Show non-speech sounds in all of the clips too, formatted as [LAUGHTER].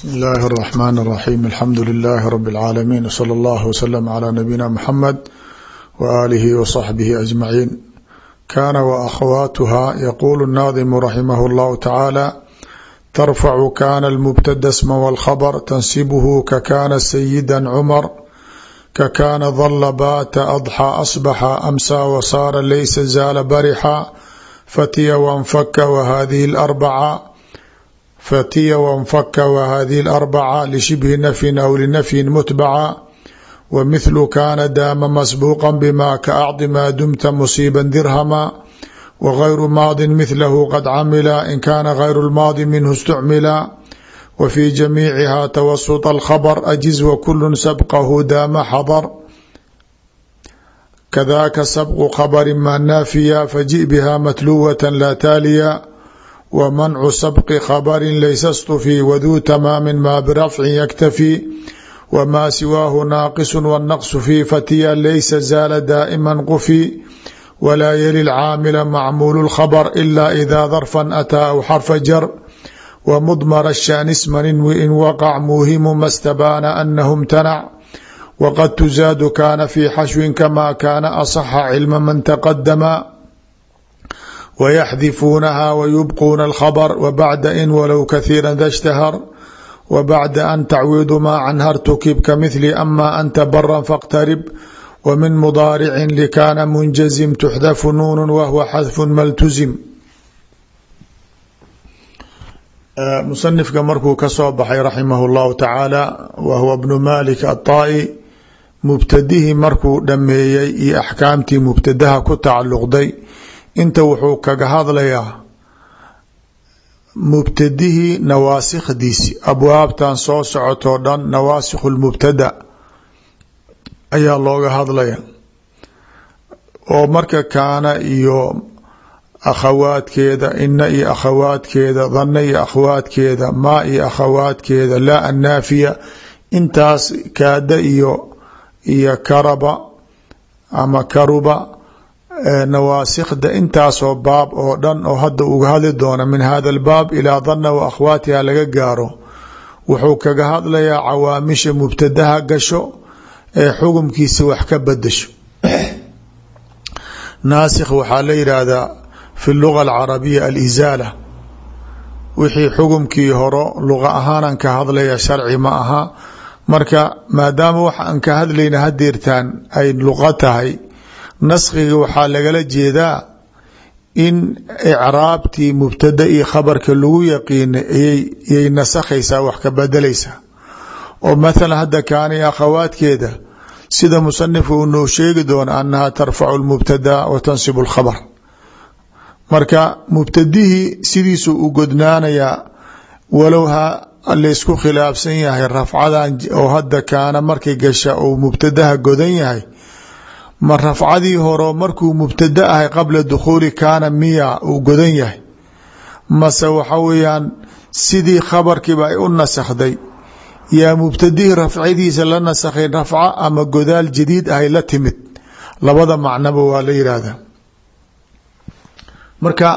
bsmi illaahi الرaxmaan الraxiim alxamdu lilaahi rabi اlcaalamiin wslى اllah wslm clى nabiyina mxamed waaalihi waصaxbihi ajmaciin kaana waakhawaatuha yaquulu الnaadimu raximah اllahu tacaala tarfacu kana lmubtada sma wاlkhabr tansibhu kakana sayida cumar kakana dala baata adxى asbaxa amsa wasaara laysa zaala barixa fatiya wanfaka whadihi اlarbaca fatiya wanfaka whadihi اlarbaca lishibhi nafyin aw linafyin mutbaca wmithlu kana daama masbuuqa bima kaacdi maa dumta musiiba dirhama wgayru maadin mithlahu qad camila in kana gayru lmaadi minhu اstucmila wfi jamiiciha twasط اlkhabr ajiz wakulu sabqahu daama xadr kadaka sabqu khabri ma naafiya faji biha matluwat la taaliya wmancu sabqi khabri laysa stufii waduu tamaami ma birafcin yaktafi wma siwaahu naaqisu wاnaqsu fi fatiya laysa zaala daa'ima qufi wlaa yali lcaamila macmuulu اlkhabr ila ida darfan ataa aw xarfa jar wmdmr الshani sman in waqc muuhimu ma stabaana anahu اmtanac wqad tuzaadu kana fi xashwin kama kana aصxa cilma man taqadama wyaxdifuunaha wyubquuna اlkhabr wbacda in walow kahiira da اshtahar wbacda an tacwiidu ma canhar tukib kamithli ama anta baran fاqtarib wmin mudaaricin likana munjazim tuxdafu nuun wahwa xadfu maltuzim musanifka markuu kasoo baxay raximah اllahu tacaala wa huwa bnu malik aلطaa'i mubtadihii markuu dhameeyey iyo axkaamtii mubtadaha ku tacalluqday inta wuxuu kaga hadlayaa mubtadihii nawaasikdiisi abwaabtan soo socotoo dhan nawaasikh lmubtada ayaa looga hadlaya oo marka kaana iyo akhawaadkeeda ina iyo akhawaadkeeda dhanna iyo akhawaadkeeda maa iyo akhawaadkeeda laa annaafiya intaas kaada iyo iyo karaba ama karuba nawaasikda intaasoo baab oo dhan oo hadda uga hadli doona min hada albaab ilaa dhanna wa akhwaatiha laga gaaro wuxuu kaga hadlayaa cawaamisha mubtadaha gasho ee xugumkiisa wax ka bedasho [CLEARS THROAT] naasikh waxaa la yidhaahdaa fi luga alcarabiya alizaala wixii xugumkii horo luqa ahaanan ka hadlaya sharci ma aha. Marka maadaama wax aan ka hadlayna hadeertaan ay luqa tahay naskhiga waxaa lagala jeedaa in icraabtii mubtada iyo khabarka lagu yaqiina yay nasakhaysaa wax ka bedelaysaa. Oo mathala hadda kaanay akhawaadkeeda sida musanifka uu noo sheegi doono annaha tarfacu lmubtada wa tansibu lkhabr marka mubtadihii sidiisuu u godnaanayaa walow ha laysku khilaafsan yahay rafcadan oo hadda kaana markay gasha uu mubtadaha godan yahay ma rafcadii horo markuu mubtada ahay qabla dukhuuli kaana miya uu godan yahay. Mase waxa weeyaan sidii khabarkiiba ay u nasakhday. Yaa mubtadihii rafcadiisa la nasakhay rafca ama godaal jadiid ahay la timid. Labada macnoba waa la yihahda marka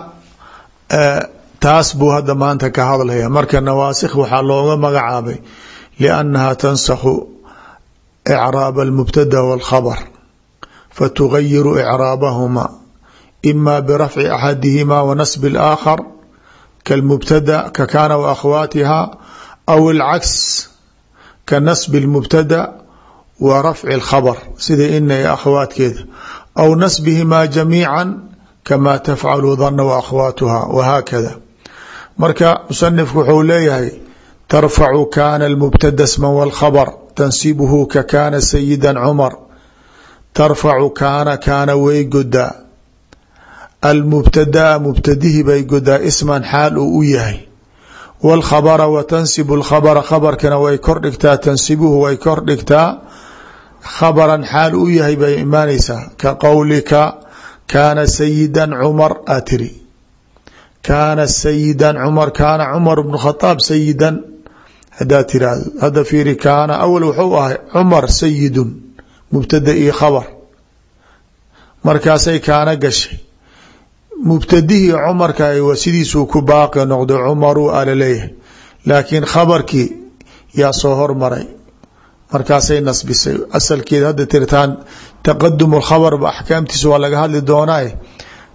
taas buu hadda maanta ka hadlaya marka nawaasikh waxaa looga magacaabay liannaha tansakhu icraab almubtada wاlkhabr fatugayiru icraabahuma ima birafci axadihima wa nasbi اlaakhar kalmubtada ka kana waakhawaatiha aw alcaks ka nasbi اlmubtada wa rafci اlkhabr sida ina iyo akhawaadkeeda aw nasbihimaa jamiica kama tafcalu dana waakhawaatuha wahaakada marka musanifku wuxuu leeyahay tarfacu kana lmubtada sma wاlkhabr tansibhu ka kana sayida cumar tarfacu kaana kaana way godaa almubtadaa mubtadihi bay godaa isman xaal uu u yahay. Wاlkhabra wa tansibu lkhabra khabarkana way kor dhigtaa tansibuhu way kor dhigtaa. Khabran xaal u yahay bay imaanaysaa. Ka qowlika kaana sayida cumar aa tiri. Kaana sayida cumar kaana cumar bn khaaab sayidan hadaa tirahdo hadda fiiri kaana awal wuxuu ahay cumar sayidun mubtada iyo khabar. Markaasay kaana gashay. Mubtadihii cumarka sidiisuu ku baaqi noqdo cumaru alaleeyahay laakiin khabarkii yaa soo hormaray. Markaasay nasbisay. Asalkeeda hadda tiritaan taqadum khabar ba axkaamtiisa waa laga hadli doonaa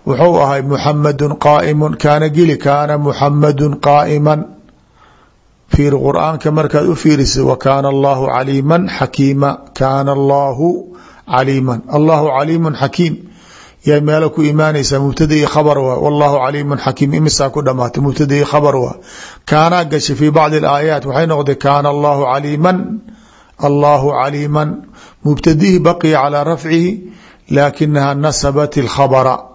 wuxuu ahay muxamadu qaaimu kaana geli kaana muxamadu qaa'ima fiir qur'aanka markaad u fiirisa wa kaana allahu caliima xakiima. Kaana allahu caliima allahu caliimu xakiim. Yaa meelo ku imaanaysaa mubtada i khabar waa wallahu caliimu xakiim. Imisaa ku dhamaatay mubtada i khabar waa. Kaanaa gashay fi bacdi alaayaat waxay noqday kaana allahu caliiman. Allahu caliima mubtadihi baqiya calaa rafcihi laakinaha nasabat اlkhabra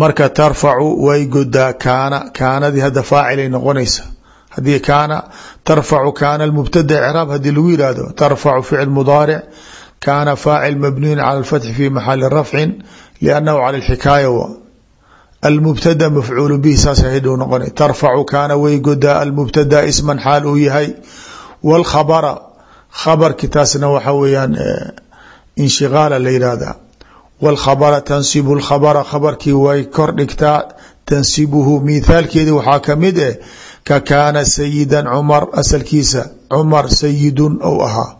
marka tarfacu way godaa kaana kaanadii hadda faacilay noqonaysa. Hadii kaana tarfacu kaana mubtada craab haddii lagu yihahdo tarfacu ficil mudaaric kaana faacil mabniyun cala lfatxi fi maxali rafcin liannahu cala lxikaaya almubtada mafcuulu bihi saasa hidhou noqona tarfacu kaana way godaa almubtada isman xaal uu yahay. Walkhabara khabarki taasna waxa weyaan inshigaala la yihahda wاlkhabra tansibu اlkhabra khabarkii way kor dhigtaa tansibuhu mithaalkeedi waxaa kamid eh ka kaana sayida cumar asalkiisa cumar sayidun ou ahaa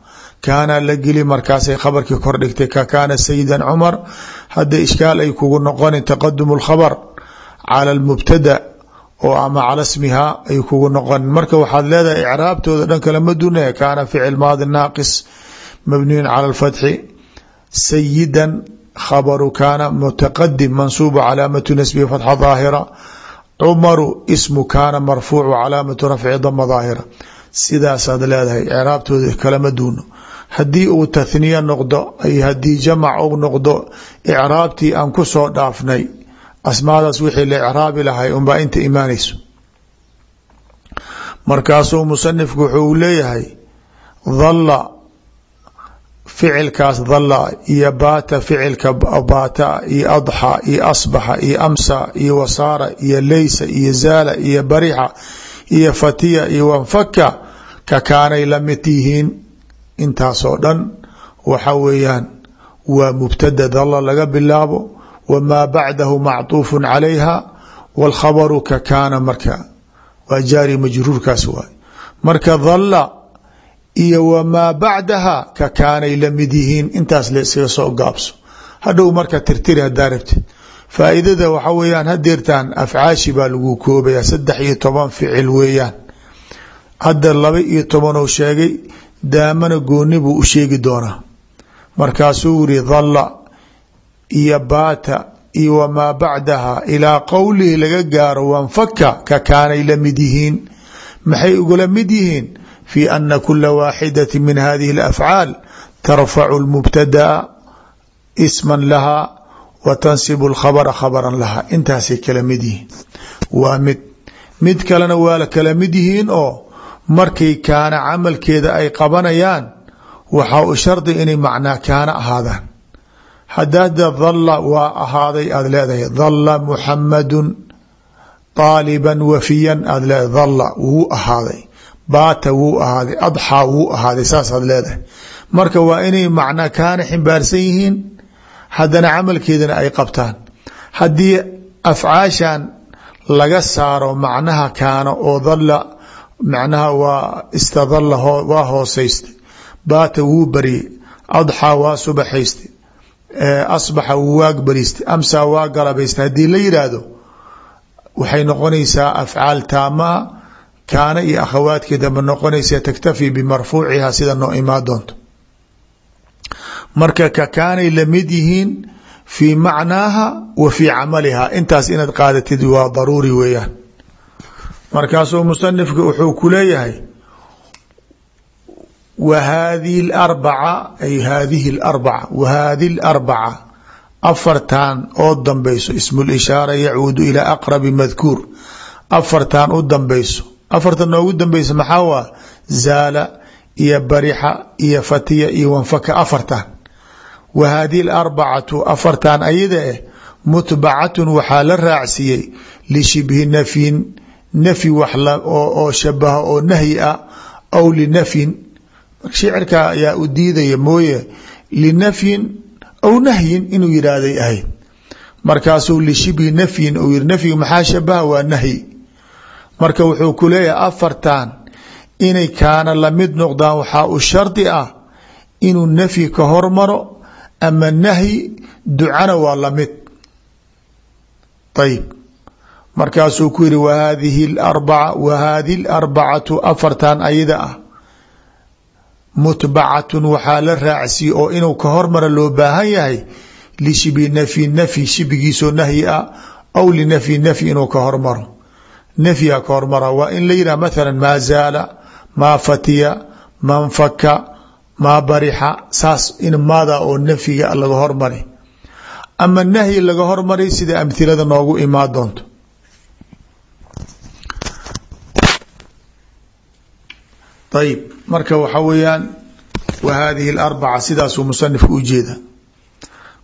kaana la geli markaasay khabarkii kor dhigtay ka kaana sayida cumar hadda ishkaal ay kugu noqoni taqadum اlkhabr cala اlmubtada oo ama cala smihaa ay kugu noqon marka waxaad leedahay icraabtooda dhan kalama dunaya kaana ficil maadi naaqis mabniyun cala اlfatxi sayida khabaru kaana mutaqadim mansuubu calaamatu nasbihi fatxa daahira cumaru ismu kaana marfuucu calaamatu rafci dama daahira sidaasaad leedahay icraabtooda kalama duuno haddii uu tathniya noqdo ay haddii jamac u noqdo icraabtii aan ku soo dhaafnay asmaadaas wixii la icraabi lahay unbaa inta imaanayso markaasuu musanifku wuxuu leeyahay ficilkaas dhalla iyo baata ficilka baata iyo adxa iyo asbaxa iyo amsa iyo wasaara iyo leysa iyo zaala iyo barixa iyo fatiya iyo wanfaka ka kaanay la mid yihiin intaasoo dhan waxa weeyaan waa mubtada dhalla laga bilaabo wmaa bacdahu macطuufu calayha wاlkhabaru ka kaana marka. Waa jaari majruurkaas waay. Marka dhalla iyo wamaa bacdaha ka kaanay la mid yihiin intaas la iskaga soo gaabso. Hadhow marka tirtiri hadaa rabtid faa'iidada waxa weeyaan hadeertaan afcaashi baa lagu koobaya saddex iyo toban ficil weeyaan. Hadda laba iyo toban ou sheegay daamana gooni buu u sheegi doonaa. Markaasuu yiri dhalla iyo baata iyo wamaa bacdaha ilaa qowlihi laga gaaro wanfaka ka kaanay la mid yihiin. Maxay ugula mid yihiin fi ana kula waaxidati min hadihi اlafcaal tarfacu lmubtadaa isman laha wa tansibu lkhabra khabran laha intaasay kala mid yihiin waa mid mid kalena waa la kala mid yihiin oo markay kaana camalkeeda ay qabanayaan waxaa u shardi inay macnaa kaana ahaadaan hadaada dhalla waa ahaaday aada leedahay dhalla muxamadu طaaliba wafiyan aada leedahay dhalla wuu ahaaday baata wuu ahaaday adxaa wuu ahaaday saasaad leedahay. Marka waa inay macnaa kaana ximbaarsan yihiin haddana camalkeedana ay qabtaan. Haddii afcaashan laga saaro macnaha kaana oo dhalla macnaha waa istadalla waa hoosaystay baata wuu baryey adxaa waa subaxaystay. Asbaxa wuu waag bariistay amsaa waa galabaystay. Haddii la yidhaahdo waxay noqonaysaa afcaal taamaha kaana iyo akhawaadkii dambe noqonaysa taktafii bimarfuucihaa sida noo imaa doonto. Marka ka kaanay la mid yihiin fii macnaaha wa fii camaliha intaas inaad qaadatid waa daruuri weeyaan. Markaasuu musanifka wuxuu ku leeyahay wa haadihi arbaca ay haadihi larbaca wa haadihi larbaca afartan oo dambayso. Ismu lishaara yacuudu ilaa aqrabi madkuur. Afartan afartan noogu dambeysa maxaa waa zaala iyo barixa iyo fatiya iyo wanfaka afartan wa hadihi alarbacatu afartan ayada eh mutbacatun waxaa la raacsiiyey lishibhi nafyin nafyi wax oo shabaha oo nahyi ah aw linafyin shicirka ayaa u diidaya mooye linafyin aw nahyin inuu yidhaahday ahayd. Markaasuu lishibhi nafyin uu yihi nafyiga maxaa shabaha waa nahyi marka wuxuu ku leeyahay afartan inay kaana la mid noqdaan waxaa u shardi ah inuu nafyi ka hormaro ama nahyi ducana waa la mid ayib markaasuu ku yihi wahadihi arbaca wahadi larbacatu afartan ayada ah. Mutbacatun waxaa la raacsiye oo inuu ka hormara loo baahan yahay lishibi nafyi nafyi shibigiisoo nahyi ah aw linafyi nafyi inuu ka hormaro nafyiha ka hormara waa in la yidhah mathala maa zaala maa fatiya manfaka maa barixa saas in maada oo nafyiga laga hormari ama nahyi laga hormari sida amhilada noogu imaa doonto ayib marka waxa weeyaan wa hadihi اlarbaca sidaasuu musanifka ujeeda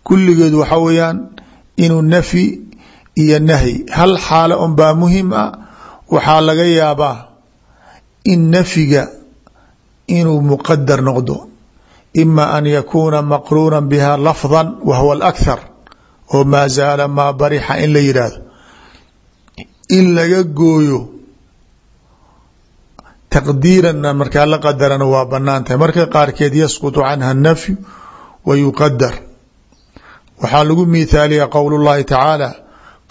kulligeed waxa weeyaan inuu nafyi iyo nahyi hal xaalo un muhiim ah waxaa laga yaabaa in nafyiga inuu muqadar noqdo. Ima an yakuuna maqruuna biha lafda wahwa alakhar oo maa zaala maa barixa in la yidhaahdo in laga gooyo taqdiiranna markaa la qadarana waa bannaan tahay. Marka qaarkeed yasqutu canha anafyu wa yuqadar waxaa lagu mihaaliya qowl اllahi tacaala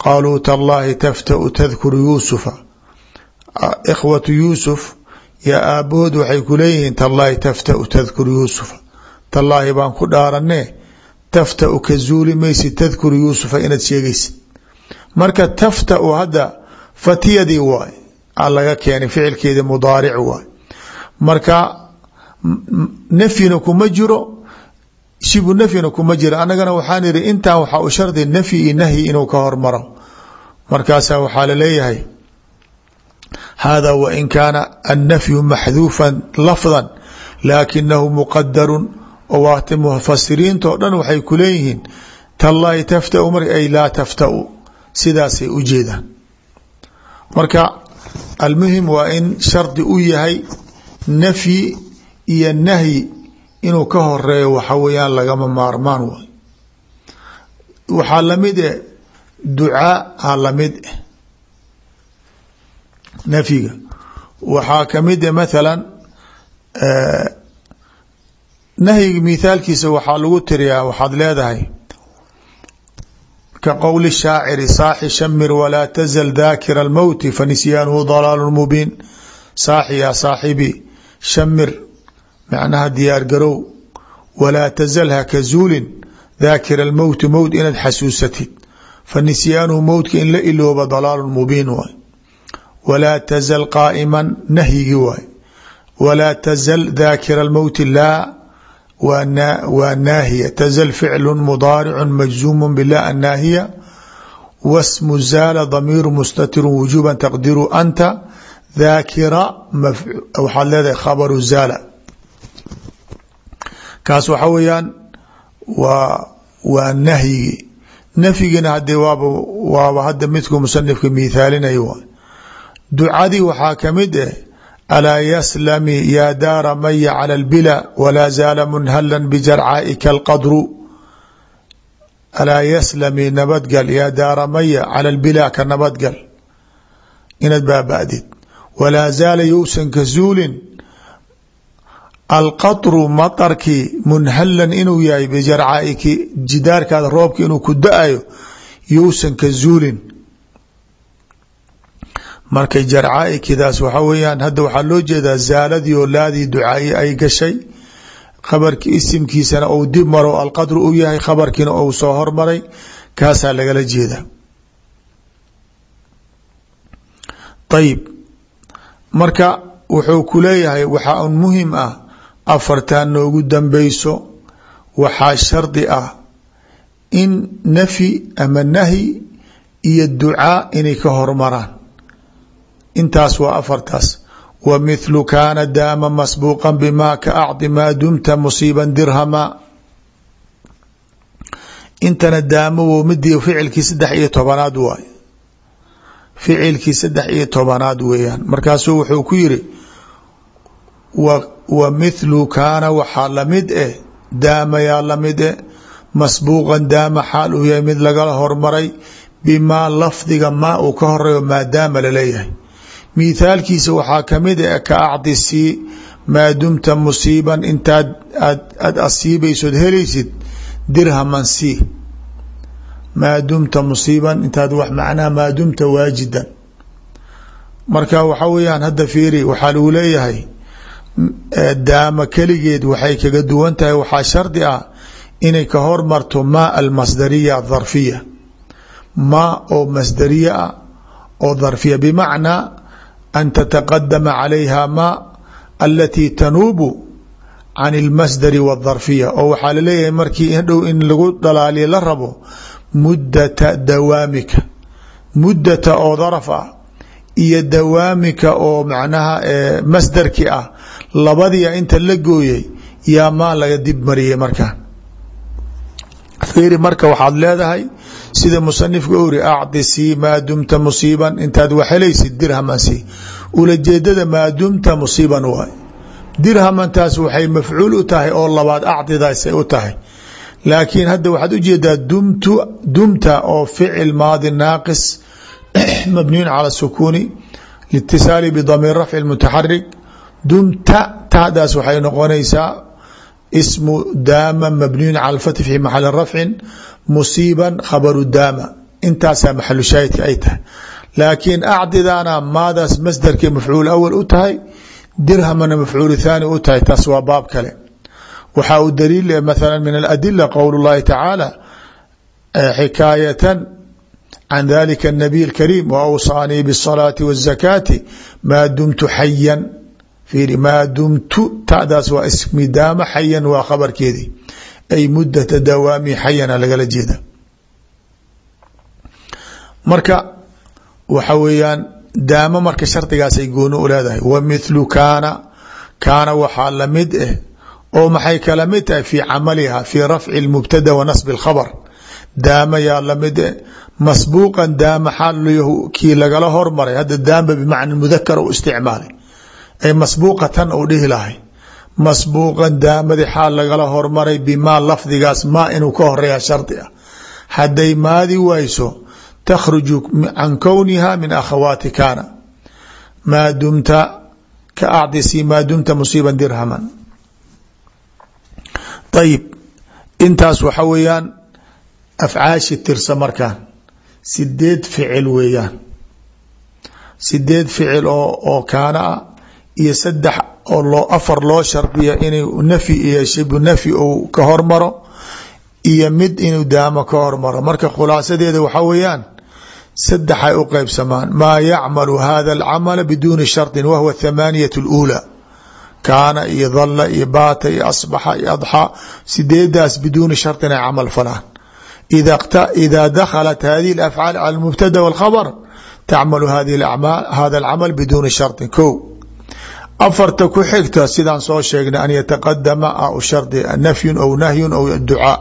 qaaluu tallahi taftau tadkuru yuusufa ikhwatu yuusuf yaa aabahood waxay ku leeyihiin tallahi taftau tadkuru yuusufa tallaahi baan ku dhaarane taftau ka zuuli maysi tadkuru yuusufa inaad sheegaysid. Marka taftau hadda fatiyadii waay a laga keenay ficilkeedii mudaaric waay. Marka nafyina kuma jiro shibu nafyina kuma jiro annagana waxaan ihi intan waxaa u shardi nafyi iyo inuu ka hormaro. Markaasaa waxaa la leeyahay hada wain kaana annafyu maxduufa lafda laakinahu muqadaru oo waata mufasiriinta oo dhan waxay ku leeyihiin tallahi taftau mar ay laa taftau sidaasay u jeedaan marka almuhim waa in shardi u yahay nafyi iyo nahyi inuu ka horeeyo waxa weeyaan lagama maarmaan waxaa la mid eh ducaa ha la mid nafyiga. Waxaa ka mid eh mathalan nahyiga mithaalkiisa waxaa lagu tiriyaa waxaad leedahay ka qowli shaaciri saaxi shamir walaa tazal daakira almowti fanisyaanhu dalaalu mubiin. Saaxi yaa saaxibi shamir macnaha diyaar garow walaa tazal haka zuulin daakira almowti mowt inaad xasuusatid fanisyaanhu mowtka in la ilooba dalaalu mubiin waay walaa tazal qaa'iman nahyigi waay walaa tazal daakira almowti laa waa naahiya tazl ficlu mudaaricu majzuumu bila annaahiya wasmu zaala damiiru mustatiru wujuba taqdiru anta daakira waxaad leedahay khabaru zaala kaas waxa weeyaan waa waa nahyigi nafyigina hadee waaba waaba hadda midku musanifka miithaalinayo waay ducadii waxaa ka mid eh alaa yaslami yaa daara maya cala lbila walaa zaala munhala bijarcaaika alqadru. Alaa yaslami nabadgal yaa daara maya cala lbila ka nabadgal. Inaad baaba'did. Walaa zaala yousan ka zuulin alqadru maطarkii munhalan inuu yahay bijarcaaiki jidaarkaada roobka inuu ku da'ayo ka zuulin marka jarcaa'ikidaas waxa weeyaan. Hadda waxaa loo jeedaa zaaladii oo laadii ducaayi ay gashay. Khabarki isimkiisana ou dib maro alqadru u yahay khabarkiina ou soo hormaray. Kaasaa lagala jeedaa. Ayib marka wuxuu ku leeyahay waxaa un muhiim ah afartan noogu dambeyso waxaa shardi ah in nafyi ama nahyi iyo ducaa inay ka hormaraan intaas waa afartaas. Wa mithlu kaana daama masbuuqa bimaa ka acdi maa dumta musiiba dirhama. Intana daamo midii ficilkii saddex iyo tobanaad waay ficilkii saddex iyo tobanaad weeyaan. Markaasuu wuxuu ku yiri wa mithlu kaana waxaa la mid eh daama yaa la mid eh masbuuqan daama xaal uu yahay mid lagala hormaray bimaa lafdiga maa uu ka horeeyo maadaama la leeyahay mithaalkiisa waxaa ka mid a ka acdi sii maa dumta musiiban intaad aad asiibaysood helaysid dirhaman sii maa dumta musiiban intaad wax macnaha maa dumta waajidan. Marka waxa weeyaan hadda fiiri waxaa lagu leeyahay daama keligeed waxay kaga duwan tahay waxaa shardi ah inay ka hormarto maa almasdariya adharfiya maa oo masdariya ah oo an tataqadama calayha maa alatii tanuubu can اlmasdari wاdharfiya oo waxaa la leeyahay markii indhow in lagu dhalaaliya la rabo muddata dawaamika muddata oo daraf ah iyo dawaamika oo macnaha masdarki ah labadia inta la gooyey yaa maa laga dib mariyey markaan fiiri marka leedahay sida musanifka uri acdi sii maa dumta musiiban. Intaad wax helaysid dirhaman sii. Ulajeedada maa dumta musiiban waay. Dirhamantaas waxay mafcuul u tahay oo labaad acdidaasay u tahay. Laakiin hadda waxaad u jeedaa dumta oo ficil maadi naaqis [CLEARS THROAT] mabniyun cala sukuuni litisaali bdamiir rafci mutaxarik dumta tadaas waxay noqonaysaa ismu daama mabniyun cala fathi fi maxali rafcin musiiban khabaru daama intaasaa maxalu shaahidka ay tahay laakiin acdidaana maadaas masdarkay mafcuul awal u tahay dirhamana mafcuul thaani u tahay taas waa baab kale waxaa u daliil mathala min aladila qowl اllahi tacaala xikaayatan can dalika الnabiy اlkariim waawsaanii bالصalaati wالzakaati maa dumtu xayan fiiri maa dumtu tadaas waa ismi daama xayan waa khabarkeedii. Ay mudata dawaami xayana lagala jeeda marka waxa weeyaan daamo marka shardigaasay gooni u leedahay. Wa mithlu kaana kaana waxaa la mid ah oo maxay kala mid tahay fii camaliha fii rafci اlmubtada wa nasbi اlkhabr daama yaa la mid eh masbuuqan daama xaal kii lagala hormaray. Hadda daamba bimacna mudakar u isticmaalay ay masbuuqatan u dhihi lahay. Masbuuqan daamadi xaal lagala hormaray bimaa lafdigaas maa inuu ka horreeya shardi ah. Hadday maadi wayso takhruju can kowniha min akhawaati kaana maa dumta ka acdisi maa dumta musiiban dirhaman. Ayib intaas waxa weeyaan afcaashi tirsa markaan sideed ficil weeyaan. Sideed ficil oo oo kaana ah iyo saddex oo afar loo shardiya inuu nafyi iyo shibu nafyi uu ka hormaro iyo mid inuu daamo ka hormaro. Marka khulaasadeeda waxaa weeyaan sadexay u qeybsamaan maa yacmalu hada alcamala biduuni shardin wahwa thamaaniyat اluulaa kaana iyo dalla iyo baata iyo asbaxa iyo adxaa sideedaas biduuni shardin ay camal falaan. Ida dakhalat hadihi alafcaal cala almubtada wاlkhabr tacmalu hadihi hada alcamal biduuni shardin ko afarta ku xigta sidaan soo sheegnay an yataqadama a shardi nafyun aw nahyun aw ducaa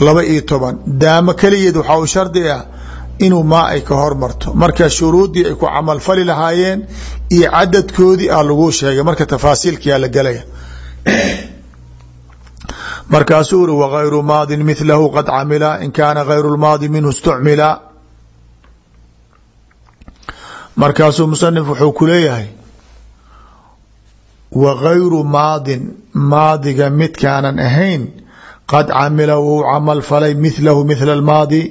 laba iyo toban. Daamo keligeed waxaa u shardi ah inuu maa ay ka hormarto. Marka shuruuddii ay ku camalfali lahaayeen iyo cadadkoodii a lagu sheegay. Marka tafaasiilkiyaa la galaya. [CLEARS THROAT] Markaasuu uri wagayru maadin milahu qad camila in kaana gayru lmaadi minhu istucmila. Markaasuu musanif wuxuu ku wagayru maadin maadiga midkaanan ahayn qad camila wuu camal falay milahu mila maadi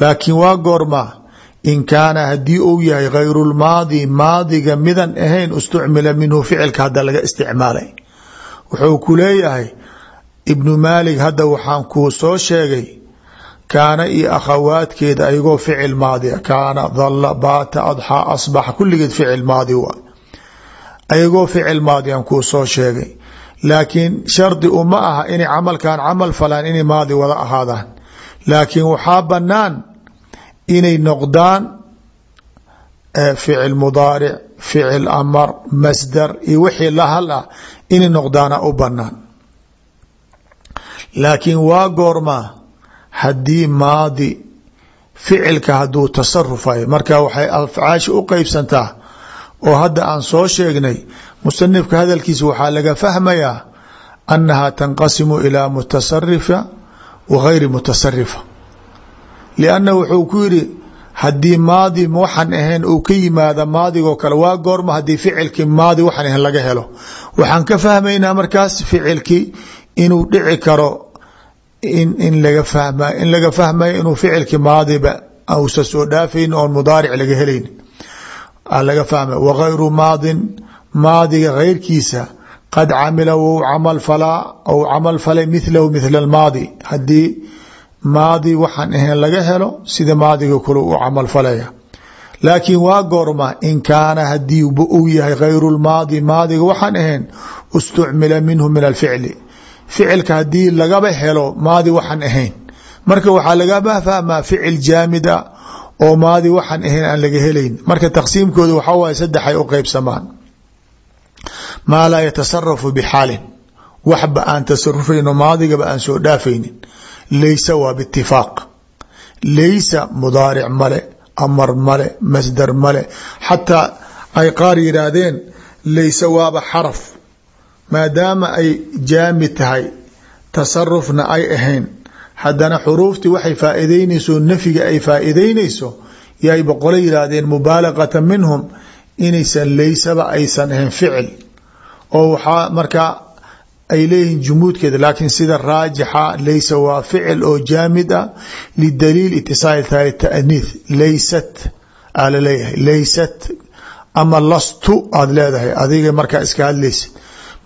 laakiin waa goorma in kaana haddii uu yahay hayrulmaadi maadiga midan ahayn istucmila minhu ficilka hadda laga isticmaalay. Wuxuu ku leeyahay ibnu maalik hadda waxaan kuu soo sheegay kaana iyo akhawaadkeeda ayagoo ficil maadi kaana dalla baata adxaa asbaxa kulligeed ficil maadi waa ayagoo ficil maadian kuu soo sheegay. Laakiin shardi uma aha inay camalkan camal falaan inay maadi wada ahaadaan. Laakiin waxaa banaan inay noqdaan ficil mudaaric ficil amar masdar iyo wixii la hal ah inay noqdaana u banaan laakiin waa goormaa haddii maadi ficilka hadduu tasarufayo marka waxay afcaashi u qeybsantaa oo hadda aan soo sheegnay musanifka hadalkiisa waxaa laga fahmayaa annaha tanqasimu ilaa mutasarifa wa gayri mutasarifa lianna wuxuu ku yidhi haddii maadi waxaan ahayn uu ka yimaada maadigoo kale waa goorma haddii ficilkii maadi waxaan ahayn laga helo. Waxaan ka fahmaynaa markaas ficilkii inuu dhici karo in laga fahma in laga fahmayo inuu ficilkii maadiba ausa soo dhaafayn oon mudaaric laga helayn laga fahmay. Wagayru maadin maadiga gayrkiisa qad camila wou camal falaa ou camal falay milahu mithla almaadi haddii maadi waxaan ahayn laga helo sida maadiga kule u camal falaya. Laakiin waa goorma in kaana haddii uu yahay gayru lmaadi maadiga waxaan ahayn istucmila minhu min alficli. Ficilka haddii lagaba helo maadi waxaan ahayn. Marka waxaa lagaba fahmaa ficil jaamid a oo maadi waxaan ahayn aan laga helayn. Marka taqsiimkooda waxaa waay saddexay u qeybsamaan maa laa yatasarafu bixaalin. Waxba aan tasarufayno maadigaba aan soo dhaafaynin. Laysa waa bitifaaq laysa mudaaric male amar male masdar male. Xataa ay qaar yidhaahdeen laysa waaba xaraf. Maadaama ay jaamid tahay tasarufna ay ahayn haddana xuruuftii waxay faa'iideynayso nafyiga ay faa'iideynayso yay boqolo yidhaahdeen mubaalagata minhum inaysan laysaba aysan ahayn ficil. Oo waxaa markaa ay leeyihiin jumuudkeeda laakiin sida raajixa laysa waa ficil oo jaamid ah lidaliil itisaal taali taaniith laysat aa la leeyahay laysat ama lastu aada leedahay adiga markaa iska hadlaysa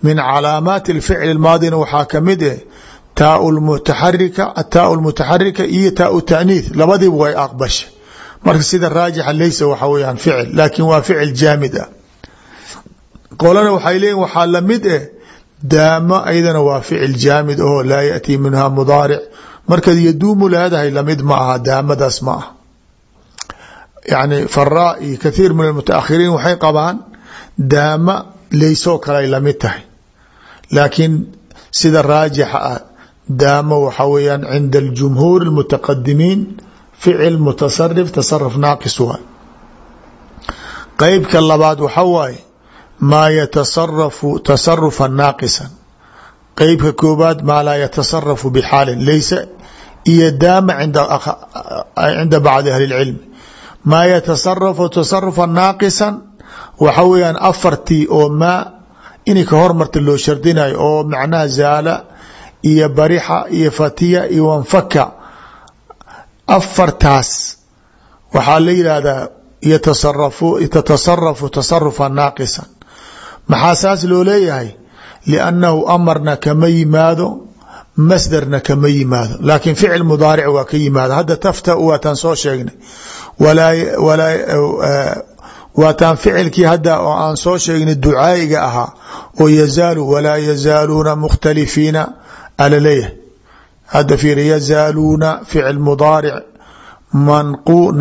min calaamaati alficli maadina taa mutaxarika ataa lmutaxarika iyo taa taaniith labadiiba way aqbasha marka sida raajixa laysa waxa weyaan ficil laakiin waa ficil jaamid ah. Qolana waxay leeyihiin waxaa la mid eh daamo aydana waa ficil jaamid oo laa yaأtii minha mudaaric. Markaad yaduumu leedahay la mid ma aha daamadaas ma ah yani faraa iyo kathiir min almutaakhiriin waxay qabaan daama laysoo kaley la mid tahay. Laakiin sida raajixa ah daamo waxa weyaan cinda اljumhuur اlmutaqadimiin ficil mutasarif tasaruf naaqis waay qeybka labaad waxa waaye maa yatasarafu tasarufa naaqisa qeybka koobaad maa laa yatasarafu bxaalin laysa iyo daama cinda bacdi ahli اlcilm maa yatasarafu tasarufa naaqisa waxa weyaan afartii oo maa inay ka hormarta loo shardinayo oo macnaha zaala iyo barixa iyo fatiya iyo wanfaka. Afartaas waxaa la yidhaahdaa tatasarafu tasarufa naaqisa maxaa saas loo leeyahay? Liannahu amarna kama yimaado masdarna kama yimaado. Laakiin ficil mudaaric waa ka yimaado hadda tafta waataan soo sheegnay. Waataan ficilkii hadda oo aan soo sheegnay ducaa'iga ahaa oo yazaalu walaa yazaaluuna mukhtalifiina alaleeyahay hadda fiiri yazaaluuna ficil mudaaric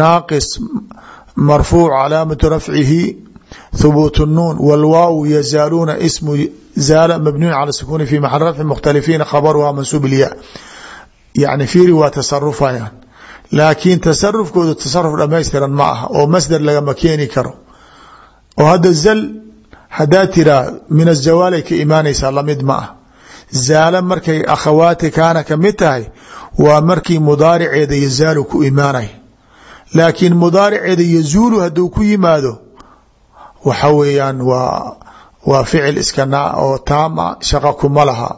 naaqis marfuuc calaamatu rafcihi hubuut nuun wlwaaw yazaaluuna ismu zaala mabniun cala sukuuni fi maxal rafci mukhtalifiina khabaruha mansuub ilya yani fiiri waa tasarufayaan. Laakiin tasarufkoodu tasaruf dhamaystiran ma aha oo masdar lagama keeni karo. Oo hadda zal hadaa tiraa min azawaal ay ka imaanaysaa la mid ma ah zaala markay akhawaati kaana ka mid tahay waa markii mudaariceeda yazaalu ku imaanay. Laakiin mudaariceeda yazuulu haduu ku yimaado waxa weeyaan waa waa ficil iska naa oo taama shaqa kuma laha.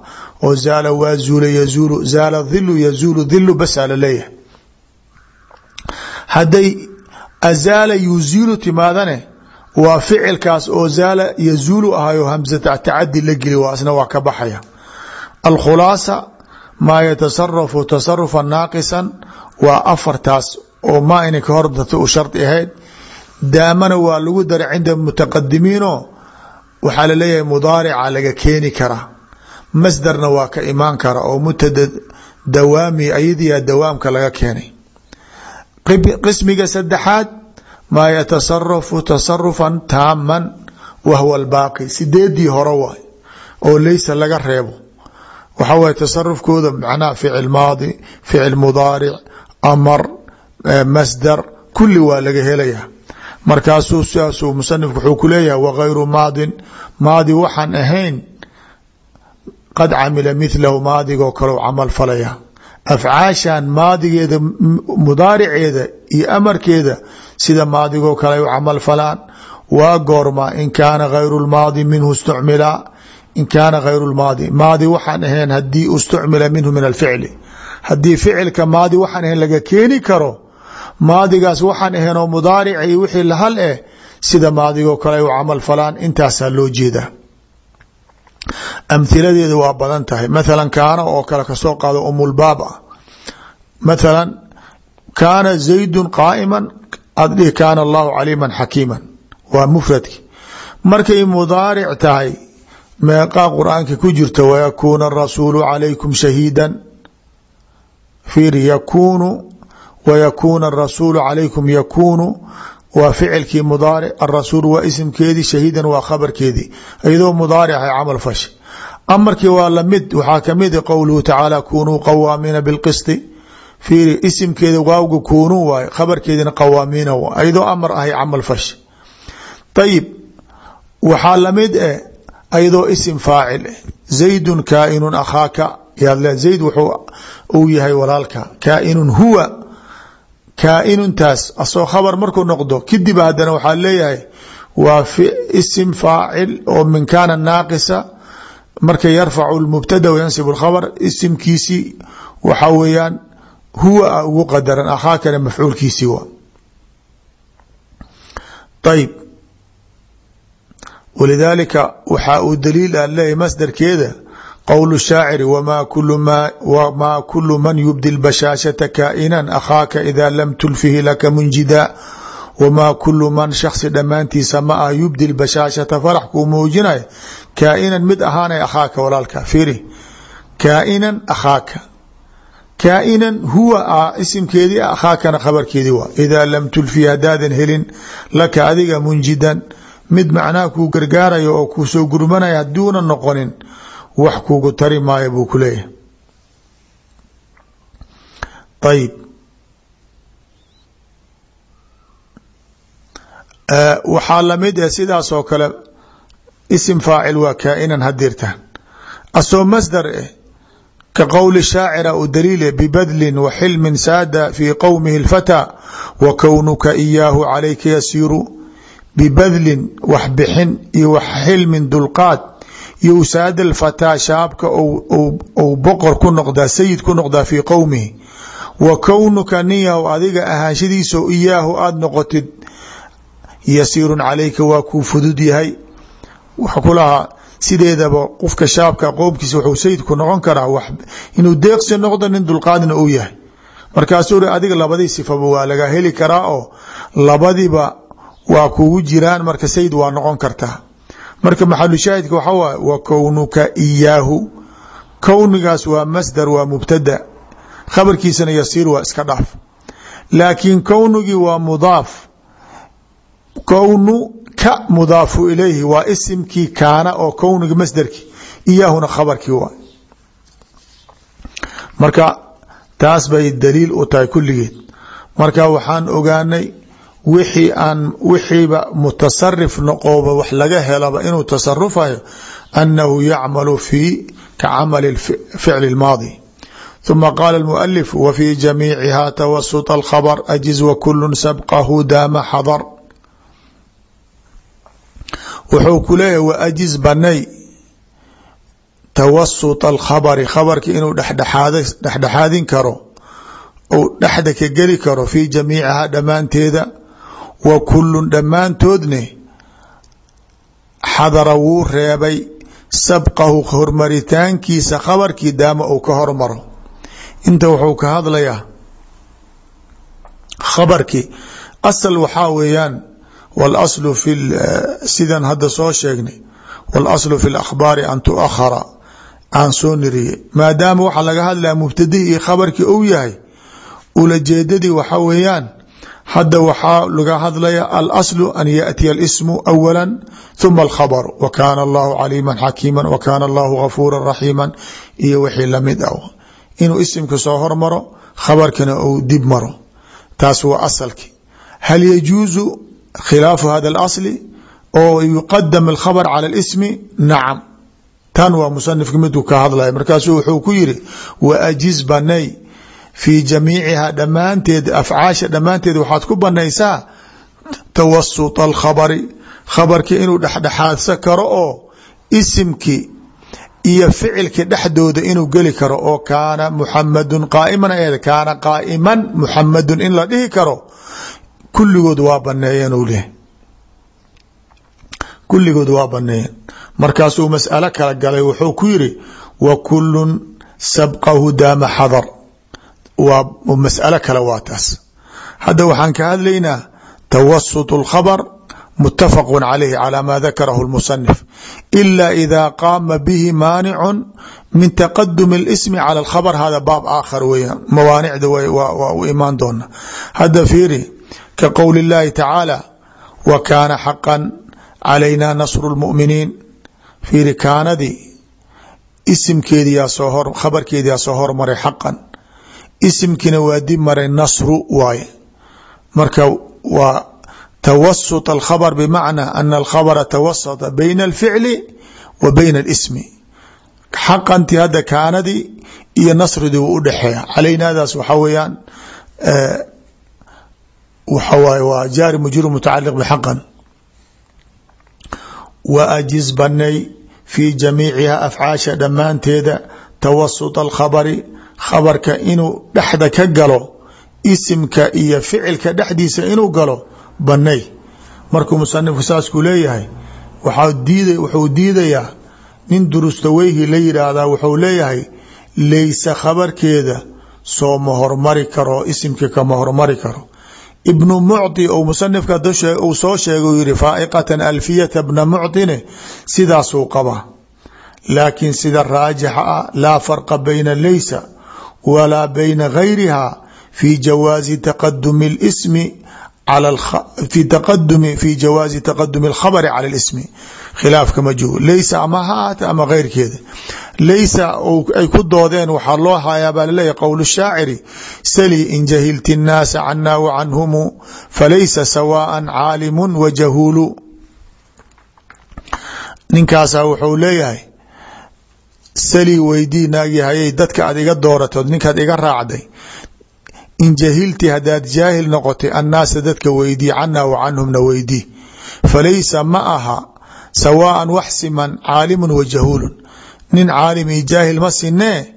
Oo zaala waa zuula yazuulu zaala dhilu yazuulu dhilu basaa la leeyahay hadday azaala yuziilu timaadane waa ficilkaas oo zaala yazuulu ahayo hamsata tacadi la geli waa asna waa ka baxaya alkhulaasa maa yatasarafu tasarufa naaqisan waa afartaas oo maa inay ka hordata u shardi ahayd. Daamana waa lagu dara cinda mutaqadimiinoo waxaa la leeyahay mudaarica laga keeni karaa masdarna waa ka imaan kara oo mutada dawaami ayadiyaa dawaamka laga keenay. Qismiga saddexaad maa yatasarafu tasarufan taaman wahwa albaaqi. Sideedii hore waay oo leysa laga reebo waxa waye tasarufkooda macnaha ficil maadi ficil mudaaric amar masdar kulli waa laga helaya markaasuu sidaasuu musanifku wuxuu ku leeyahay wagayru maadin. Maadi waxaan ahayn qad camila milahu maadigoo kaleu camal falaya. Afcaashan maadigeeda mudaariceeda iyo amarkeeda sida maadigoo kale u camal falaan. Waa goorma in kaana in kaana gayru lmaadi maadi waxaan ahayn haddii istucmila minhu min alficli. Haddii ficilka maadi waxaan ahayn laga keeni karo maadigaas waxaan ahayn oo mudaaric iyo wixii lahal eh sida maadigoo kale u camal falaan intaasaa loo jeedaa. Amhiladeeda waa badan tahay. Mathala kaana oo kale ka soo qaado umulbaab ah. Mathala kaana zaydun qaaiman aad dhihi kaana allahu caliiman xakiiman. Waa mufradki markay mudaaric tahay meeqaa qur'aanka ku jirta wayakuuna arasuulu calaykum shahiidan. Fiiri yakuunu wayakuuna arasuulu calaykum yakuunu. Waa ficilkii mudaaric arasuul waa isimkeedii shahiidan waa khabarkeedii. Iyadoo mudaaric ay camal fashay. Amarkii waa la mid waxaa ka mid qowluhu tacaala kunuu qawaamiina bilqisti. Fiiri isimkeeda waawga kunuu waay khabarkeedina qawaamiina waa iyadoo amar ahay camal fashay. Ayib waxaa la mid eh ayadoo isim faacil eh. Zaydun kaainun akhaaka. Yaad zayd wuxuu uu yahay walaalka. Kaainun huwa. Kaainuntaas asoo khabar markuu noqdo kadib haddana waxaa leeyahay waa isim faacil oo min kaana naaqisa marka yarfacu lmubtada wayansib lkhabr isimkiisii waxaa weeyaan huwa ugu qadaran akhaakana mafcuulkiisii wa ayb walidaalika waxaa uu daliil a leeyahy masdarkeeda qowl shaaciri wmaa kulu man yubdi bashaashata kaainan akhaaka ida lam tulfihi laka munjida wamaa kulu man shaksi dhammaantiisa ma ah yubdi bashaashata farax kuu muujinay kaainan mid ahaanay akhaaka walaalka firi kaainan akhaaka kaainan huwa isimkeedii akhaakana khabarkeedii waa idaa lam tulfihi hadaadan helin laka adiga munjidan mid macnaha kuu gargaarayo oo kuu soo gurmanaya hadduuna noqonin wax kugu tari maayo buu ku leeyahay. Ayib. Waxaa la mid eh sidaas oo kale isim faacil waa kaainan hadirtaan asoo masdar eh ka qowli shaacira u daliile bibadlin wa xilmin saada fii qowmihi اlfataa wa kownuka iyaahu calayka yasiiru bibadlin wax bixin iyo wax xilmin dulqaad iyo usaada alfataa shaabka ou boqor ku noqdaa sayid ku noqdaa fii qowmihi wa kownuka niyahu adiga ahaanshadiisao iyaahu aada noqotid yasiirun calayka waa kuu fudud yahay. Waxa ku lahaa sideedaba qofka shaabka qowmkiisa wuxuu sayidku noqon karaa inuu deeqsi noqdo nin dulqaadna uu yahay. Markaasuu ri adiga labadii sifaba waa laga heli waa kugu jiraan marka sayid waa noqon kartaa marka maxalu shaahidka waxaa waay wa kownuka iyaahu. Kownigaas waa masdar waa mubtada. Khabarkiisana yasiir waa iska dhaaf. Laakiin kownigii waa mudaaf. Kownu ka mudaafu ilayhi waa isimkii kaana oo kowniga masdarkii iyaahuna khabarkii waay marka taas bay daliil u tahay kulligeed. Marka waxaan ogaanay wixii aan wixiiba mutasarif noqooba wax laga helaba inuu tasarufayo annahu yacmalu fi ka camali ficli اlmaadi ثuma qaala اlmualif wa fii jamiiciha tawasط اlkhabr ajiz wakulu sabqahu daama xadar wuxuu ku leeyahy waajiz banay tawasط اlkhabri khabarki inuu dhexdhexaadin karo ou dhexda ka geli karo fii jamiiciha dhammaanteeda wa kulun dhammaantoodne xadara wuu reebay sabqahu hormaritaankiisa khabarkii daama uu ka hormaro. Inta wuxuu ka hadlayaa khabarkii. Asal waxaa weeyaan walaslu fi sidan hadda soo sheegnay walaslu fi lakhbaari an tuakhara aan soo niriyey maadaama waxaa laga hadlaya mubtadihii iyo khabarkii ou yahay ulajeedadii waxaa weeyaan hadda waxaa laga hadlaya alaslu an yaأtiya اlsmu awala ثuma اlkhabr wa kaana allahu caliima xakiima wa kaana allahu gafuura raxiima iyo wixii lamid ah inuu isimka soo hormaro khabarkana uu dib maro taas waa asalki hal yajuuzu khilaafu hada اlasli oo yuqadam اlkhabr calى اsmi nacam tan waa musanifka midku ka hadlaya markaasuu wuxuu ku yiri waajiz banay fii jamiicihaa dhammaanteed afcaasha dhammaanteed waxaad ku banaysaa tawasut alkhabari khabarkii inuu dhexdhexaadsan karo oo isimkii iyo ficilkii dhexdooda inuu geli karo oo kaana muxamadun qaaiman aheed kaana qaaiman muxamadun in la dhihi karo kulligood waa baneeyeen u leh kulligood waa baneeyeen markaasuu mas'alo kala galay wuxuu ku yiri wa kulun sabqahu daama xadar waa mas'alo kale waa taas hadda waxaan ka hadlaynaa tawasut اlkhabr mutafaq calayh calى ma dakarahu اlmusanif ila ida qaama bihi maanicu min taqadum اlismi calى اlkhabr hada baab aakhar weeyaan mawaanicda waa u imaan doona hadda fiiri ka qowli اllahi tacaala wa kaana xaqa calayna nasru اlmuminiin fiiri kaanadii isimkeediyaa soo hor khabarkeediyaa soo hormaray xaqan isimkiina waa dib maray nasru waaye marka waa twasط الkhabr bmacna ana alkhabra tawasطa bayna اlficli wa bayna اlismi xaqanti hadda kaanadii iyo nasridii u udhexeeya calaynadaas waxaa weeyaan waxa waay waa jaari mujru mutacaliq bxaqan wa ajiz banay fii jamiiciha afcaasha dhammaanteeda tawasط اlkhabri khabarka inuu dhexda ka galo isimka iyo ficilka dhexdiisa inuu galo banay markuu musanifku saasku leeyahay wuxuu diidayaa nin durustaweyhi la yidhaahdaa wuxuu leeyahay laysa khabarkeeda sooma hormari karo isimka kama hormari karo. Ibnu mucطi ou musanifka uu soo sheegay yihi faaiqatan alfiyata bna mucطine sidaasuu qabaa. Laakiin sida raajixa ah laa farqa bayna laysa walaa bayna gayriha fi jawaazi taqadumi smi fi jawaazi taqadumi alkhabari cala lismi khilaafka ma joogo laysa ama ha ahaatee ama keyrkeeda laysa ay ku doodeen waxaa loo hayaa baa laleeyahy qowl shaaciri sali in jahilti nnaasa cana wacanhumu falaysa sawaءa caalimu wajahuulu ninkaasaa wuxuu leeyahay sali weydii naagihayay dadka aad iga dooratood ninkaad iga raacday. In jahilti hadaad jaahil noqotay annaasa dadka weydii cana wa canhumna weydii. Falaysa ma aha sawaaan wax siman caalimun wa jahuulun. Nin caalim iyo jaahil ma sinee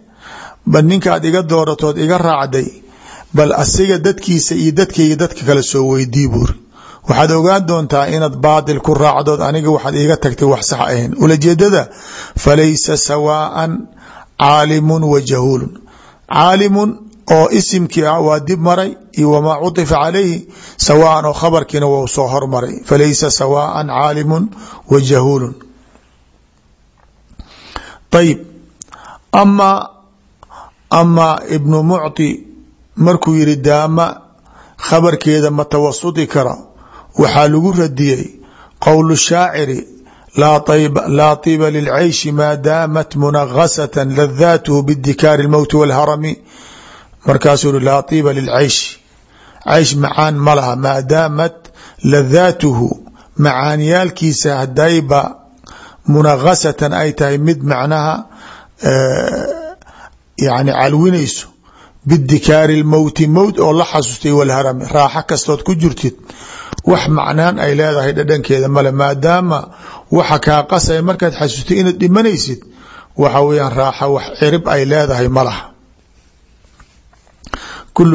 bal ninkaad iga dooratood iga raacday. Bal asiga dadkiisa iyo dadkayga dadka kale soo weydii buuri waxaad ogaan doontaa inaad baail ku raacdood aniga waxaad iiga tagtay wax sax ahayn. Ulajeedada falaysa sawaaan caalimun wa jahuulun. Caalimun oo isimkii ah waa dib maray iyo wamaa cuifa calayhi sawaan oo khabarkiina wou soo hormaray. Falaysa sawaaan caalimun wa jahuulun. Ayib amaa amaa ibnu mucطi markuu yihi daama khabarkeeda ma tawasuti kara waxaa lagu radiyey qowl shaaciri laa طiba lilcayshi maa daamat munagasata ladaatuhu bidikaari اlmowti wاlharami markaasuu ui laa طiba lilcayshi caysh macaan ma laha maadaamat ladaatuhu macaanyaalkiisa hadayba munagasatan ay tahay mid macnaha yani calwinayso bidikaari lmowti mowt oo la xasuustay walharami raaxo kastood ku jirtid wax macnaan ay leedahay dhadhankeeda male maadaama waxa kaa qasaya markaad xasuustay inaad dhimanaysid waxa weyaan raaxo wax cirib ay leedahay ma laha.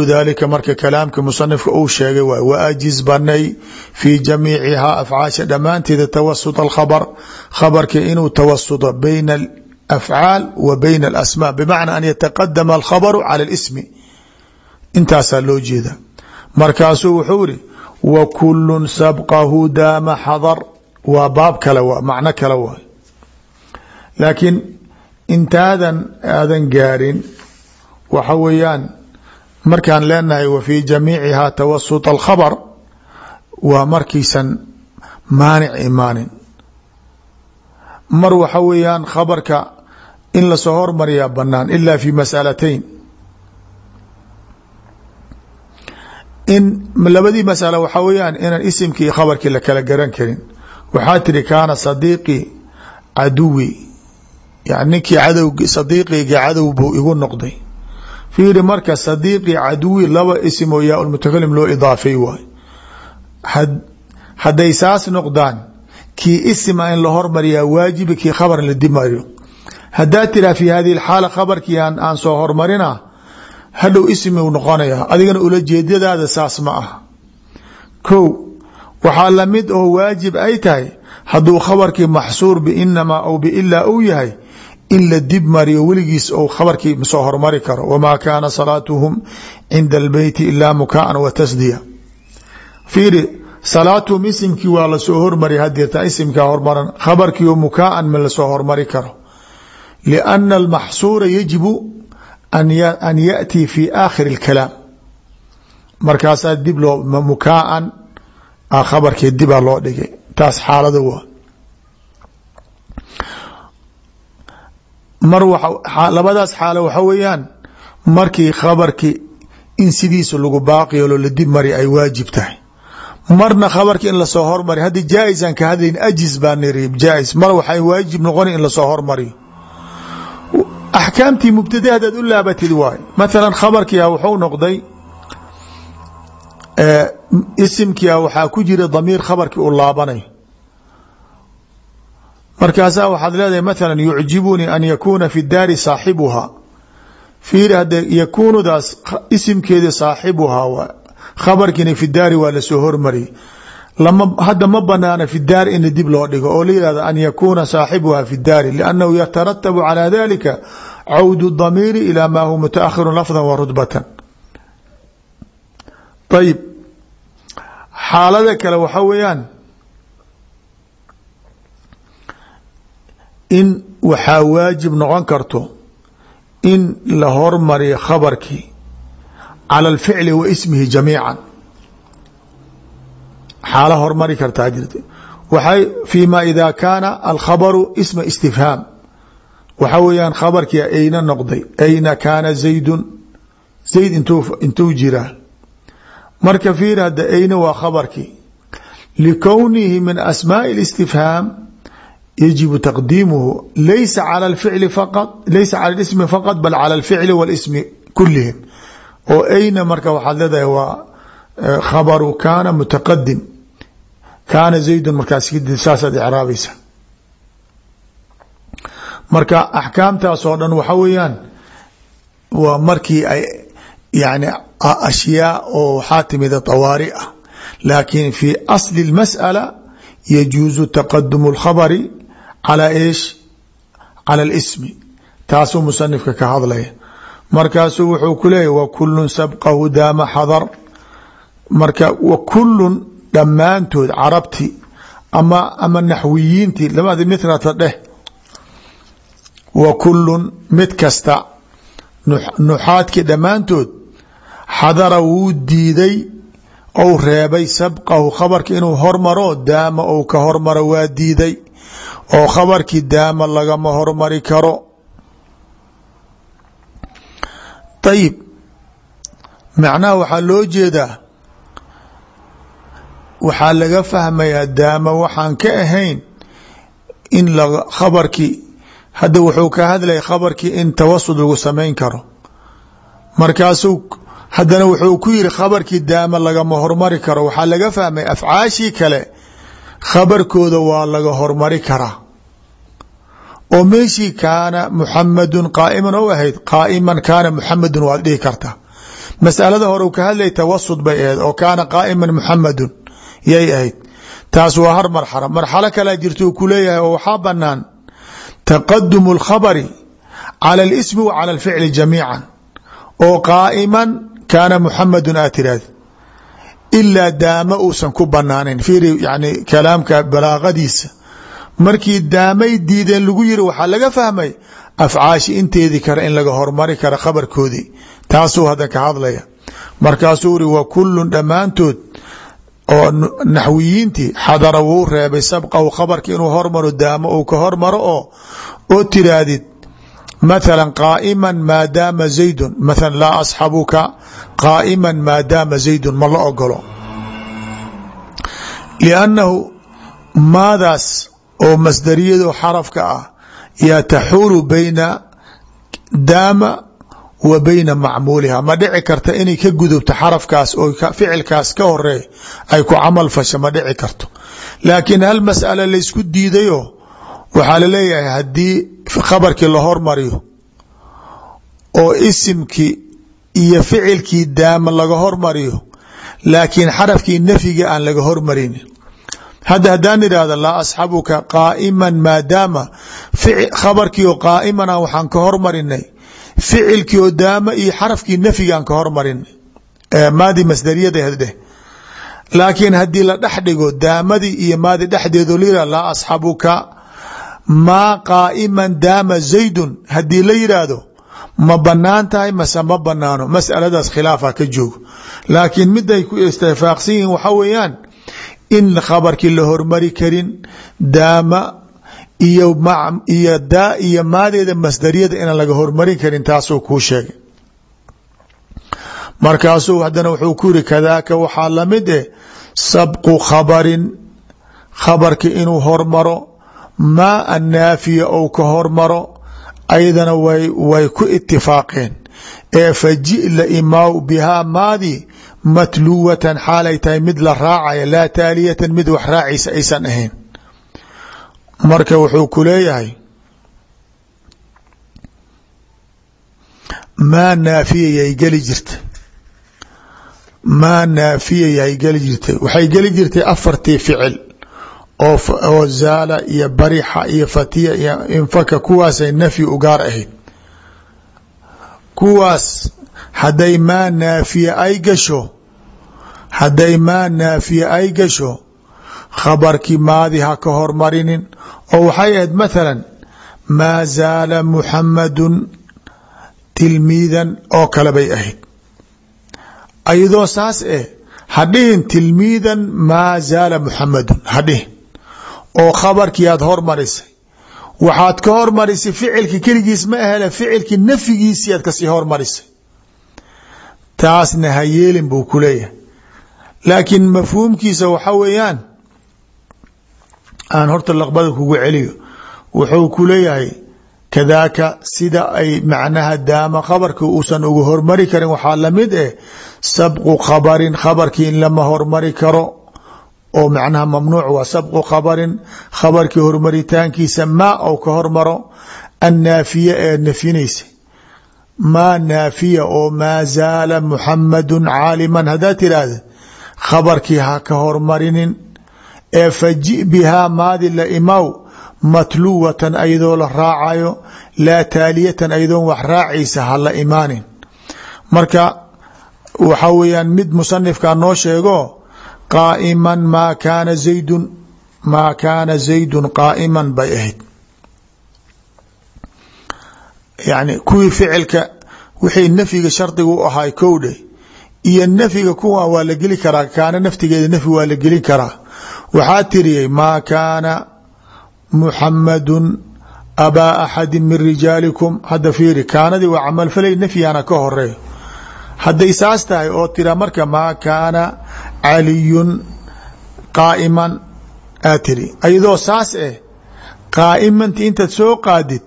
Dalika marka kalaamka musanifka uu sheegay waay waajiz banay fii jamiicihaa afcaasha dhammaanteeda tawasut alkhabr khabarka inuu tawasudo bayna alafcaal wa bayna alasmaa bimacnaa an yataqadama alkhabru cala اlismi intaasaa loo jeeda markaasuu wuxuu iri wa kulun sabqahu daama xadar. Waa baab kale macno kale waay laakiin intaadan aadan gaarin waxa weeyaan markaan leenahay wa fii jamiicihaa tawasut alkhabr waa markiisan maanic imaanin. Mar waxa weeyaan khabarka in la soo hormariyaa banaan ila fi masalatayn in labadii masala waxaa weeyaan inaan isimkii iyo khabarkii la kala garan karin. Waxaa tiri kaana sadiiqii caduwi. Yani ninkii cadow sadiiqiyga cadow buu igu noqday. Fiiri marka sadiiqi caduwi laba isim oo yaa mutakalim loo idaafay waay. Hadday saas noqdaan kii isima in la hormariyaa waajiba kii la dib mariyo haddaa fi hadihi xaala khabarkii aan soo hormarina hadhow ismi noqonaya adigana ula jeedadaada saas ma ah ko waxaa la mid oo waajib ay tahay hadduu khabarkii maxsuur biinamaa aw biilaa uu yahay in la dib mariyo weligiis ou khabarkii soo hormari karo. Wamaa kaana salaatuhum cinda albeyti ilaa mukaan wa tasdiya. Fiiri salaatuhum isimkii waa la soo hormari hadeerta isimkaa hormaran khabarkiio mukaan ma la soo hormari karo. Lianna almaxsuura yajibu an yaأtii fi aakhiri اkalaam markaasaa dib loo mukaan khabarkii dibaa loo dhigay taas xaalada waa mar labadaas xaalo waxa weeyaan markii khabarkii in sidiisa lagu baaqiyolo la dib mari ay waajib tahay marna khabarkii in la soo hormari haddi jaa-isan ka hadlayn ajis baa niri jaa-is mar waxay waajib noqona in la soo hormariyo axkaamtii mubtada hadaad u laabatid waay mathalan khabarkia wuxuu noqday isimkia waxaa ku jira damiir khabarkii u laabanay markaasaa waxaad leedahay mathala yucjibunii an yakuuna fi daari saaxibuhaa fiiri hade yakuunudaas isimkeedi saaxibuhaa waa khabarkiina fi daari waa la soo hormariyey lama hadda ma banaana fi daari in dib loo dhigo oo la yihahdo an yakuuna saaxibuha fi daari liannahu yataratabu calaa dalika cawdu damiiri ilaa maa huwa mutaakhiru lafdan wa rudbatan. Ayib xaalada kale waxa weeyaan in waxaa waajib noqon karto in la hormariyo khabarkii cala alficli wa ismihi jamiica xaala hormari kartaa jirta waxay fi ma ida kaana alkhabaru isma istifhaam waxa weeyaan khabarkii ayna noqday ayna kaana zaydun zayd intuu jiraa marka fiir hadda ayna waa khabarkii likownihi min asmaaءi اlistifhaam yajibu taqdiimuhu laysa calى اficli faqad laysa calى اsmi faqad bal calى اlficli wاlismi kulihim oo ayna marka waxaad leedahay waa khabaru kaana mutaqadim kaana zaydun markaas kadib saasaad icraabaysa marka axkaamtaas oo dhan waxa weeyaan waa markii ay yani ashyaa oo waxaa timida tawaari ah laakiin fi asli اlmasأala yajuuzu taqadum اlkhabari calى ish calى اlismi taasuu musanifka ka hadlaya markaasuu wuxuu ku leeyahy wakulu sabqahu daama xadar marka wakulun dhammaantood carabti ama ama naxwiyiintii lamada mithrata dheh. Wa kulun mid kasta nuxaadkii dhammaantood xadara wuu diiday ou reebay sabqahu khabarki inuu hormaro daama ou ka hormaro waa diiday. Oo khabarkii daama lagama hormari karo. Ayib macnaha waxaa loo jeedaa waxaa laga fahmayaa daama waxaan ka ahayn in khabarkii hadda wuxuu ka hadlaya khabarkii in tawasud lagu samayn karo. Markaasuu haddana wuxuu ku yiri khabarkii daama lagama hormari karo. Waxaa laga fahmaya afcaashii kale khabarkooda waa laga hormari karaa. Oo meeshii kaana muxamadun qaaiman ou ahayd qaaiman kaana muxamadun waad dhihi kartaa masalada hore u ka hadlay tawasud bay ahayd oo kaana qaaiman muxamadun yay ahayd taas waa har marxalo marxalo kalea jirta uu ku leeyahay oo waxaa banaan taqadumu اlkhabari cala اlismi wa cala اlficli jamiica oo qaaiman kaana muxamadun aa tiraahdi ilaa daama uusan ku banaanin fiiri yani kalaamka balaaqadiisa markii daamay diideen lagu yiri waxaa laga fahmay afcaashi inteedii kale in laga hormari kara khabarkoodii taasuu hadda ka hadlaya markaasuu uri wa kulun dhammaantood oo naxwiyiintii xadara wuu reebay sabqahu khabarka inuu hormaro daamo uu ka hormaro oo oo tiraahdid mathala qaaiman maadaama zaydun mathala laa asxabuka qaaiman maadaama zaydun ma la ogolo liannahu maadaas oo masdariyado xarafka ah yaa taxuulu bayna daama wa bayna macmuuliha. Ma dhici karta inay ka gudubto xarafkaas oo ficilkaas ka horeey ay ku camal fasha ma dhici karto. Laakiin hal mas'ala laysku diidayo waxaa la leeyahay haddii khabarkii la hormariyo oo isimkii iyo ficilkii daama laga hormariyo laakiin xarafkii nafyiga aan laga hormarin hadda haddaan idhaahdo laa asxabuka qaa'iman maadaama khabarkii oo qaa'imana waxaan ka hormarinay ficilkii oo daama iyo xarafkii nafyigaan ka hormarinay maadi masdariyada dheh laakiin haddii la dhex dhigo daamadii iyo maadi dhexdeedo layihah laa asxabuka maa qaa'iman daama zaydun haddii la yidhaahdo ma bannaan tahay mase ma banaano masaladaas khilaafa ka joogo. Laakiin miday ku istifaaqsan yihiin waxaa weeyaan in khabarkii iyo daa iyo maadeeda masdariyada inaan laga hormarin karin taasuu kuu sheegay. Markaasuu haddana wuxuu ku yiri kadaaka waxaa la mid eh sabqu khabarin khabarki inuu hormaro maa annaafiya ou ka hormaro ayadana way ku itifaaqeen ee faji la imaaw bihaa maadi matluwatan xaalay tahay mid la raacaya laa taaliyatan mid wax raacaysa aysan ahayn marka wuxuu ku leeyahay maa naafiya yay geli jirtay? Maa naafiya yay geli jirtay? Waxay geli jirtay afartii ficil oo zaala iyo barixa iyo fatiya iyo infaka kuwaasay nafyi u gaar ahayd. Kuwaas hadday maa naafiya ay gasho hadday maa naafiya ay gasho khabarkii maadi ha ka hormarinin. Oo waxay ahayd mathalan maa zaala muxamadun tilmiidan oo kale bay ahayd. Ayadoo saas eh hadhihin tilmiidan maa zaala muxamadun hadhihin oo khabarkii aad hormarisay. Waxaad ka hormarisay ficilki keligiis ma ahele ficilki nafyigiisii aad ka sii hormarisay. Taasna ha yeelin buu ku leeyahay. Laakiin mafhuumkiisa waxa weeyaan aan horta laqbada kugu celiyo wuxuu ku leeyahay kadaaka sida ay macnaha daama khabarkii uusan uga hormari karin waxaa la mid eh sabqu khabarin khabarkii lama hormari karo oo macnaha mamnuuc waa sabqu khabarin khabarkii hormaritaankiisa maa ou ka hormaro annaafiya ee nafyinaysa maa naafiya oo maa zaala muxamadun caaliman haddaad tiraahda khabarkii ha ka hormarinin ee faji bihaa maadi la imaw matluwatan ayadoo la raacayo laa taaliyatan ayadoon wax raacaysa ha la imaanin. Marka waxa weeyaan mid musanifkaa noo sheego qaa'iman maa kaana zaydun maa kaana zaydun qaa'iman bay ahayd. Yacni kuwii ficilka wixii nafyiga shardiga u ahaay kowdhe iyo nafyiga kuwa waa la geli karaa kaana naftigeeda nafyi waa la gelin karaa waxaa tiriyey maa kaana muxamadun abaa axadi min rijaalikum? Hadda fiiri kaanadii waa camalfalay nafyigana ka horeeyo hadday saas tahay oo tira marka maa kaana caliyun qaa'iman? Aad tiri ayadoo saas eh qaa'imanti intaad soo qaadid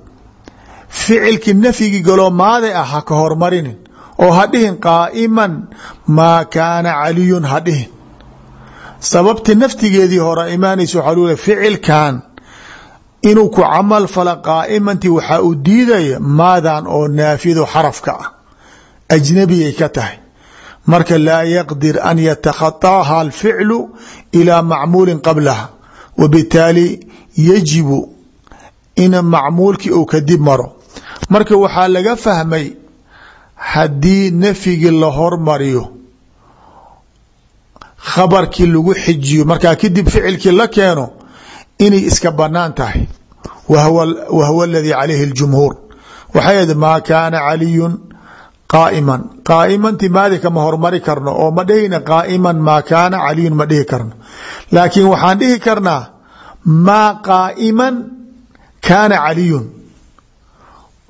ficilkii nafyigii galoo maaday ah ha ka hormarinin oo ha dhihin qaa'iman. Maa kaana caliyun ha dhihin sababti naftigeedii hore imaanaysa waxaa ficilkan inuu ku camal fala qaa'imantii waxaa u diidaya maadan oo naafiyado xarafka ah. Ajnabiyay ka tahay. Marka laa yaqdir an yatakhaطaha alficlu ilaa macmuulin qablaha. Wabitaali yajibu in macmuulkii uu kadib maro. Marka waxaa laga fahmay haddii nafyigii la hormariyo khabarkii lagu xijiyo markaa kadib ficilkii la keeno inay iska bannaan tahay. Wa huwa aladii calayhi اljumhuur waxay ahayd maa kaana caliyun qaa'iman. Qaa'imanti maadi kama hormari karno oo ma dhihina qaa'iman maa kaana caliyun ma dhihi karno. Laakiin waxaan dhihi karnaa maa qaa'iman kaana caliyun.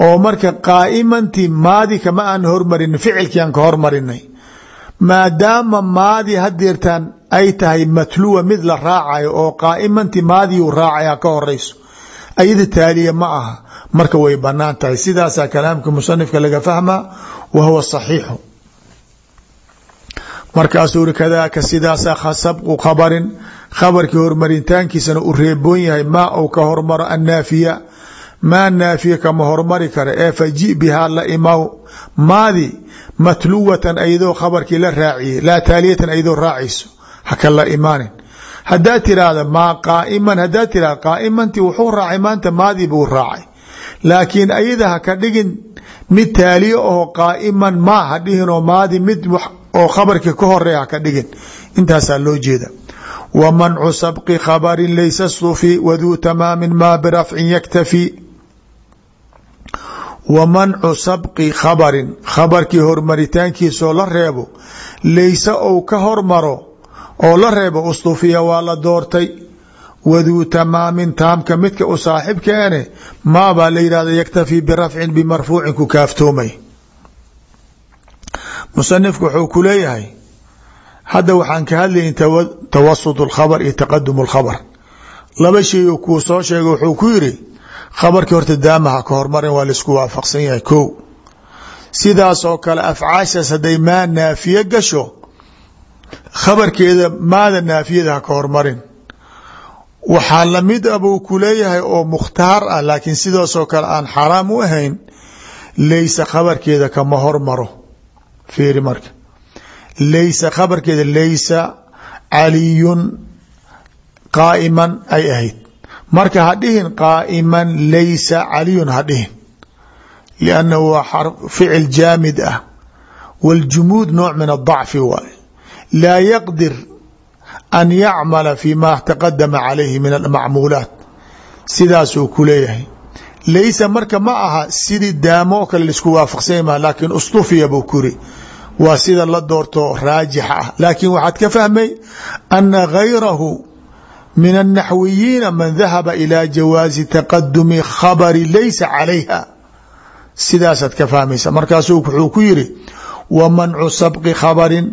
Oo marka qaa'imanti maadi kama aan hormarin ficilkii aan ka hormarinay maadaama maadi hadeertaan ay tahay matluwa mid la raacayo oo qaa'imanti maadiyu raacaya ka horeyso ayada taaliya ma aha. Marka way bannaan tahay. Sidaasaa kalaamka musanifka laga fahmaa wa huwa saxiixu. Markaasuu uri kadaaka sidaasaa sabqu khabarin. Khabarkii hormaritaankiisana u reeboon yahay maa uu ka hormaro annaafiya maa naafiya kama hormari kara ee faji bihaa la imaw. Maadi matluwatan ayadoo khabarkii la raaciyey laa taaliyatan ayadoo raacayso haka la imaanin. Hadaa tiraahda maa qaaiman hadaa tirahda qaaimanti wuxuu raacay maanta maadii buu raacay. Laakiin ayada haka dhigin mid taaliye oo qaaiman ma ha dhihinoo maadi mid oo khabarkii ka horeya haka dhigin. Intaasaa loo jeeda mancu sabqi khabarin laysa sufi waduu tamaamin maa birafcin yaktafi wa mancu sabqi khabarin khabarkii hormaritaankiisaoo la reebo laysa ou ka hormaro oo la reebo ustufiya waa la doortay waduu tamaamin taamka midka u saaxibkeene maabaa la yidhahda yaktafi birafcin bimarfuucin ku kaaftoomay musanifku wuxuu ku leeyahay hadda waxaan ka hadlayn tawasut اlkhabr iyo taqadum اlkhabr laba shay kuu soo sheega wuxuu ku yiri khabarkii horta daamaha ka hormarin waa la isku waafaqsan yahay ko sidaas oo kale afcaashaas hadday maa naafiye gasho khabarkeeda maada naafiyada ha ka hormarin. Waxaa la mid a buu ku leeyahay oo mukhtaar ah laakiin sidaasoo kale aan xaraam u ahayn laysa khabarkeeda kama hormaro. Fiiri marka. Laysa khabarkeeda laysa caliyun qaa'iman ay ahayd marka ha dhihin qaa'iman laysa caliyun ha dhihin liannahu waa ficil jaamid ah. Waاljumuud nooc min adacfi waay. Laa yaqdir an yacmala fi ma taqadama calayhi min almacmuulaat. Sidaasuu ku leeyahay. Laysa marka ma aha sidii daamo oo kale la isku waafaqsanya ma laakiin ustufiya buu kuri sida la doorto raajixa ah. Waxaad ka fahmay ana gayrahu min الnaxwiyiina man dahaba ilى jawaazi taqadumi khabari laysa calayha sidaasaad ka fahmaysa markaasuu wuxuu ku yiri wa mancu sabqi khabarin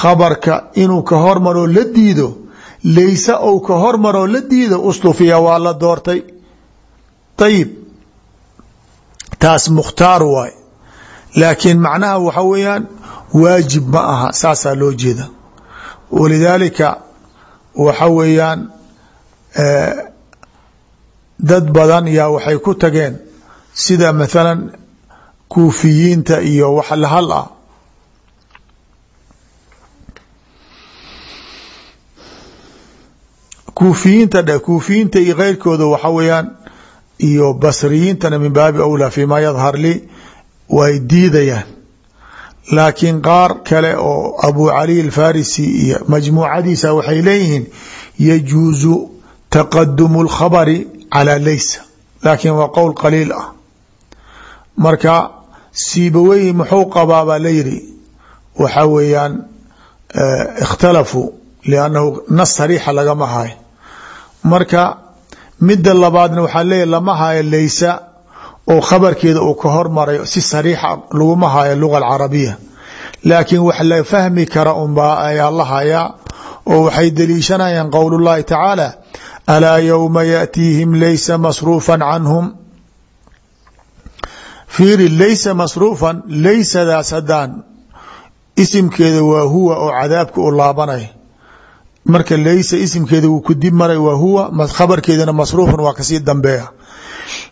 khabarka inuu ka hormaroo la diido laysa ou ka hormaroo la diido ustufiya waa la doortay ayib taas mukhtaar waay laakiin macnaha waxa weeyaan waajib ma aha saasaa loo jeeda walidaalika waxa weeyaan dad badan yaa waxay ku tageen sida mathalan kuufiyiinta iyo wax lahal ah. Kuufiyiinta dhe kuufiyiinta iyo keyrkooda waxa weeyaan iyo basriyiintana min baabi awlaa fima yadhar li way diidayaan laakiin qaar kale oo abu cali alfarisi iyo majmuucadiisa waxay leeyihiin yajuusu taqadumu اlkhabari calaa laysa. Laakiin waa qowl qaliil ah. Marka siibaweyhi muxuu la yidhi waxa weeyaan ikhtalafuu liannahu nas sariixa lagama hayo. Marka midda labaadna waxaa leeyahy lama hayo laysa oo khabarkeeda uu ka hormaray si sariixa laguma hayo luga alcarabiya laakiin wax la fahmi kara unbaa ayaa la hayaa oo waxay deliishanayaan qowl tacaala alaa yowma yaأtiihim laysa masruufa canhum? Fiiri laysa masruufan laysadaas haddaan isimkeeda waa huwa oo cadaabka u laabanay. Marka laysa isimkeeda wuu ku dib maray waa huwa khabarkeedana masruufan waa ka sii dambeeya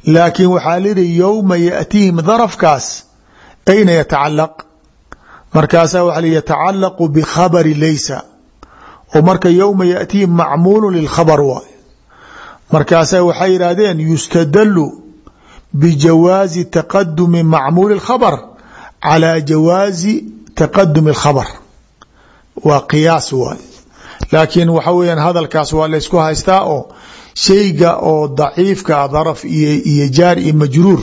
laakiin waxaa lihi yowma yaأtiihim darafkaas ayna yatacalaq markaasaa waa yatacalaqu bikhabari laysa oo marka yowma yaأtiihim macmuulu lilkhabr waay markaasaa waxay yidhaahdeen yustadalu bijawaazi taqadumi macmuuli اkhabr calى jawaazi taqadumi اlkhabr waa qiyaas waay laakiin waxa weyaan hadalkaas waa laysku haystaa oo shayga oo daciifka daraf iyo jaar iyo majruur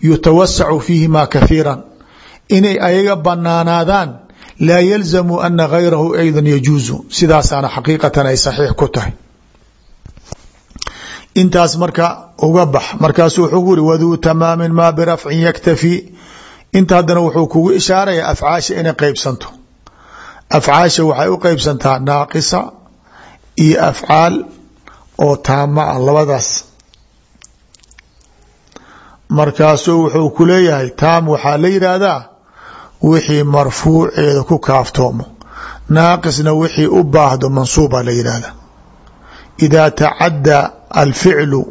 yutawasacu fiihima kahiira inay ayaga banaanaadaan laa yalzamu ana gayrahu ayda yajuuzu. Sidaasaana xaqiiqatan ay saxiix ku tahay. Intaas marka uga bax markaasu wuxuu ku uri waduu tamaamin maa yaktafi. Inta haddana wuxuu kugu ishaaraya afcaasha inay qeybsanto afcaasha waxay u qeybsantaa naaqisa iyo afcaal oo taama ah labadaas. Markaasuu wuxuu ku leeyahay taam waxaa la yidhaahdaa wixii marfuuceeda ku kaaftoomo. Naaqisna wixii u baahdo mansuuba la yidhaahda idaa tacaddaa alficlu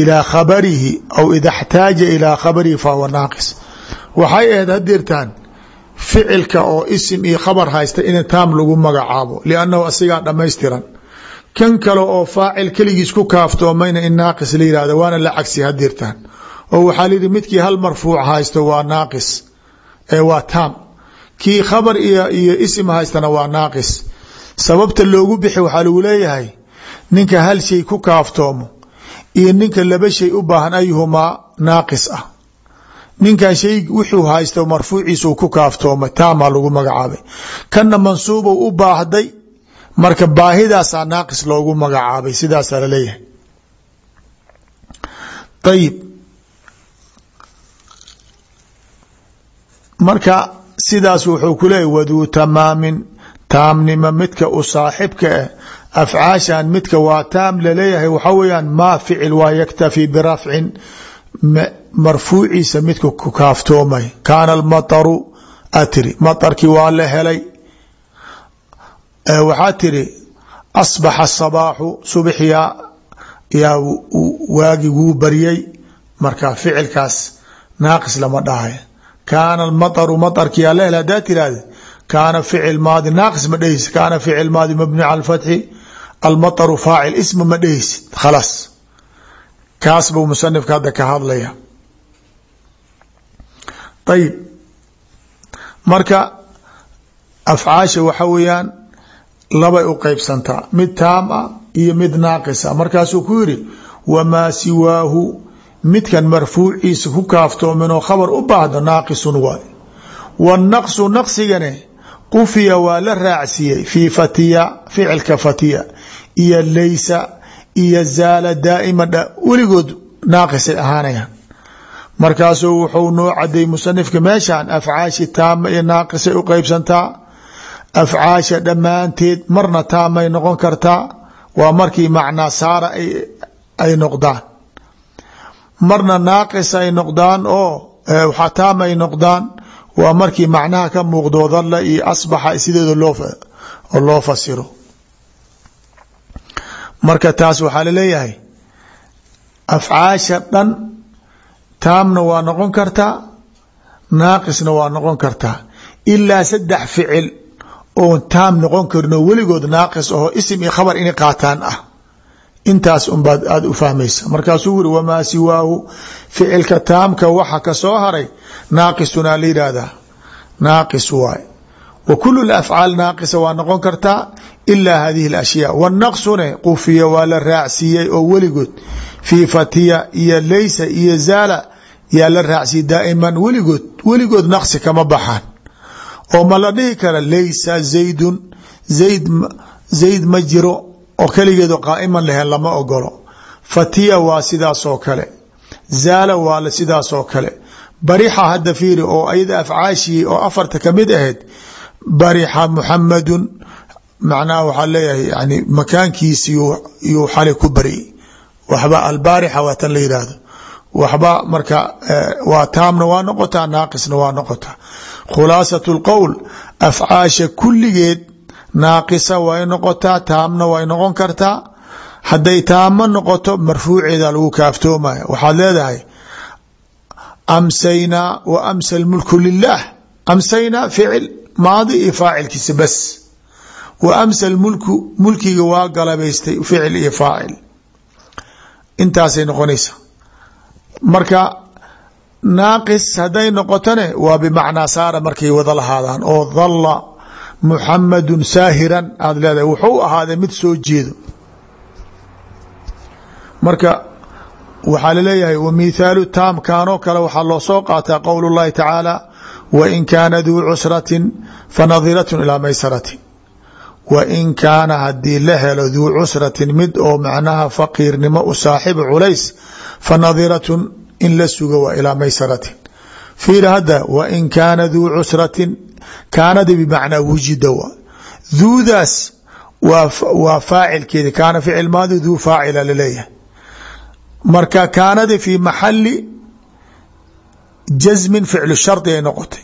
ilaa khabarihi aw ida اxtaaja ilaa khabarihi fahuwa naaqis. Waxay ahayd hadirtaan ficilka oo isim iyo khabar haysta in taam lagu magacaabo liannahu asigaa dhammaystiran kan kale oo faacil keligiis ku kaaftoomayna in naaqis la yihahdo waana la cagsi hadirtaan oo waxaa layihi midkii hal marfuuc haysto waa naaqis. Ee waa taam. Kii khabar iyo isim haystana waa naaqis. Sababta loogu bixi waxaa lagu leeyahay ninka hal shay ku kaaftoomo iyo ninka laba shay u baahan ayuhumaa naaqis ah. Ninkan shay wuxuu haysto marfuuciisa ku kaaftoomay taamaa lagu magacaabay. Kanna mansuubu u baahday marka baahidaasaa naaqis loogu magacaabay sidaasaa la leeyahay ayib marka sidaas wuxuu ku leeyahy waduu tamaamin taamnimo midka u saaxibka ah. Afcaashan midka waa taam la leeyahay waxaa weyaan maa ficil waa yaktafi birafcin marfuuciisa midka ku kaaftoomay. Kaana almataru atiri matarkii waa la helay waxaa tiri asbaxa asabaaxu subxyaa yaa waagi wuu baryay. Marka ficilkaas naaqis lama dhahay. Kaana almataru matarkii yaa la helay hadaa tirahde kaana ficil maadi naaqis ma dheheysid kaana ficil maadi mabni cala almataru faacil isma ma dheheysid khalaas kaas buu musanifka hadda ka hadlaya ayib marka afcaasha waxa weeyaan labay u qeybsantaa mid taam ah iyo mid naaqisa markaasuu ku yidhi wamaa siwaahu midkan marfuuciisa ku kaaftoominoo khabar u baahdo naaqisun waay wanaqsu naqsigane qufiya waa la raacsiiyey fii fatiya ficilka fatiya iyo laysa iyo zaala daa'ima weligood naaqisay ahaanayaan. Markaasuu wuxuu noo caday musanifka meeshan afcaashi taama iyo naaqisay u qeybsantaa afcaasha dhammaanteed marna taamay noqon kartaa waa markii macnaa saara ay noqdaan. Marna naaqis ay noqdaan oo waxaa taam ay noqdaan waa markii macnaha ka muuqdo dalla iyo asbaxa sideeda oo loo fasiro. Marka taas waxaa la leeyahay afcaasha dhan taamna waa noqon kartaa naaqisna waa noqon kartaa ilaa saddex ficil oon taam noqon karino weligood naaqis aho isim iyo khabar inay qaataan ah. Intaas unbaad aada u fahmaysa. Markaasuu wuri wamaa siwaahu ficilka taamka waxa ka soo haray naaqisunaa la naaqis waay. Wa kulu afcaal naaqisa waa noqon kartaa ilaa hadihi اashyaa wanaqsune qufiya waa la raacsiiyey oo weligood fii fatiya iyo laysa iyo zaala yaa la raacsiiyey daa'iman weligood weligood naqsi kama baxaan oo ma la dhihi kara laysa zaydun zayd zayd ma jiro oo keligeedo qaa'iman lahen lama ogolo fatiya waa sidaasoo kale. Zaala waa sidaasoo kale. Barixa hadda fiiri oo ayada afcaashii oo afarta ka mid ahayd barixa muxamadun macnaha waxaa leeyahay yani makaankiisi yuu xali ku bari. Waxba albaarixa waa tan la yidhaahdo waxba marka waa taamna waa noqotaa naaqisna waa noqotaa. Khulaasat lqowl afcaasha kulligeed naaqisa way noqotaa taamna way noqon kartaa. Hadday taamo noqoto marfuuceeda lagu kaaftoomaya waxaad leedahay amsaynaa wa amsa lmulku lilah amsaynaa ficil maadi iyo faacilkiisa bas. Wa amsa lmulku mulkiga waa galabaystay ficil iyo faacil. Intaasay noqonaysa marka naaqis hadday noqotone waa bimacnaa saara markay wada lahaadaan oo dalla muxamadun saahiran aada leedahay wuxuu ahaaday mid soo jeedo. Marka waxaa la leeyahay wa mithaalu taam kaanoo kale waxaa loo soo qaataa qowl اllahi tacaala wain kaana duu cusratin fanadiratun ilaa maysarati wain kaana haddii la helo duu cusratin mid oo macnaha faqiirnimo u saaxiib culays fanadiratun in la suga waa ilaa maysaratin. Fiir hadda wain kaana duu cusratin kaanadi bimacnaa wujida wa. Duudaas waa faacilkeedi kaana ficil maadi duu faacila la leeyahay marka kaanadi fi maxali jasmin ficlu shardi ay noqotay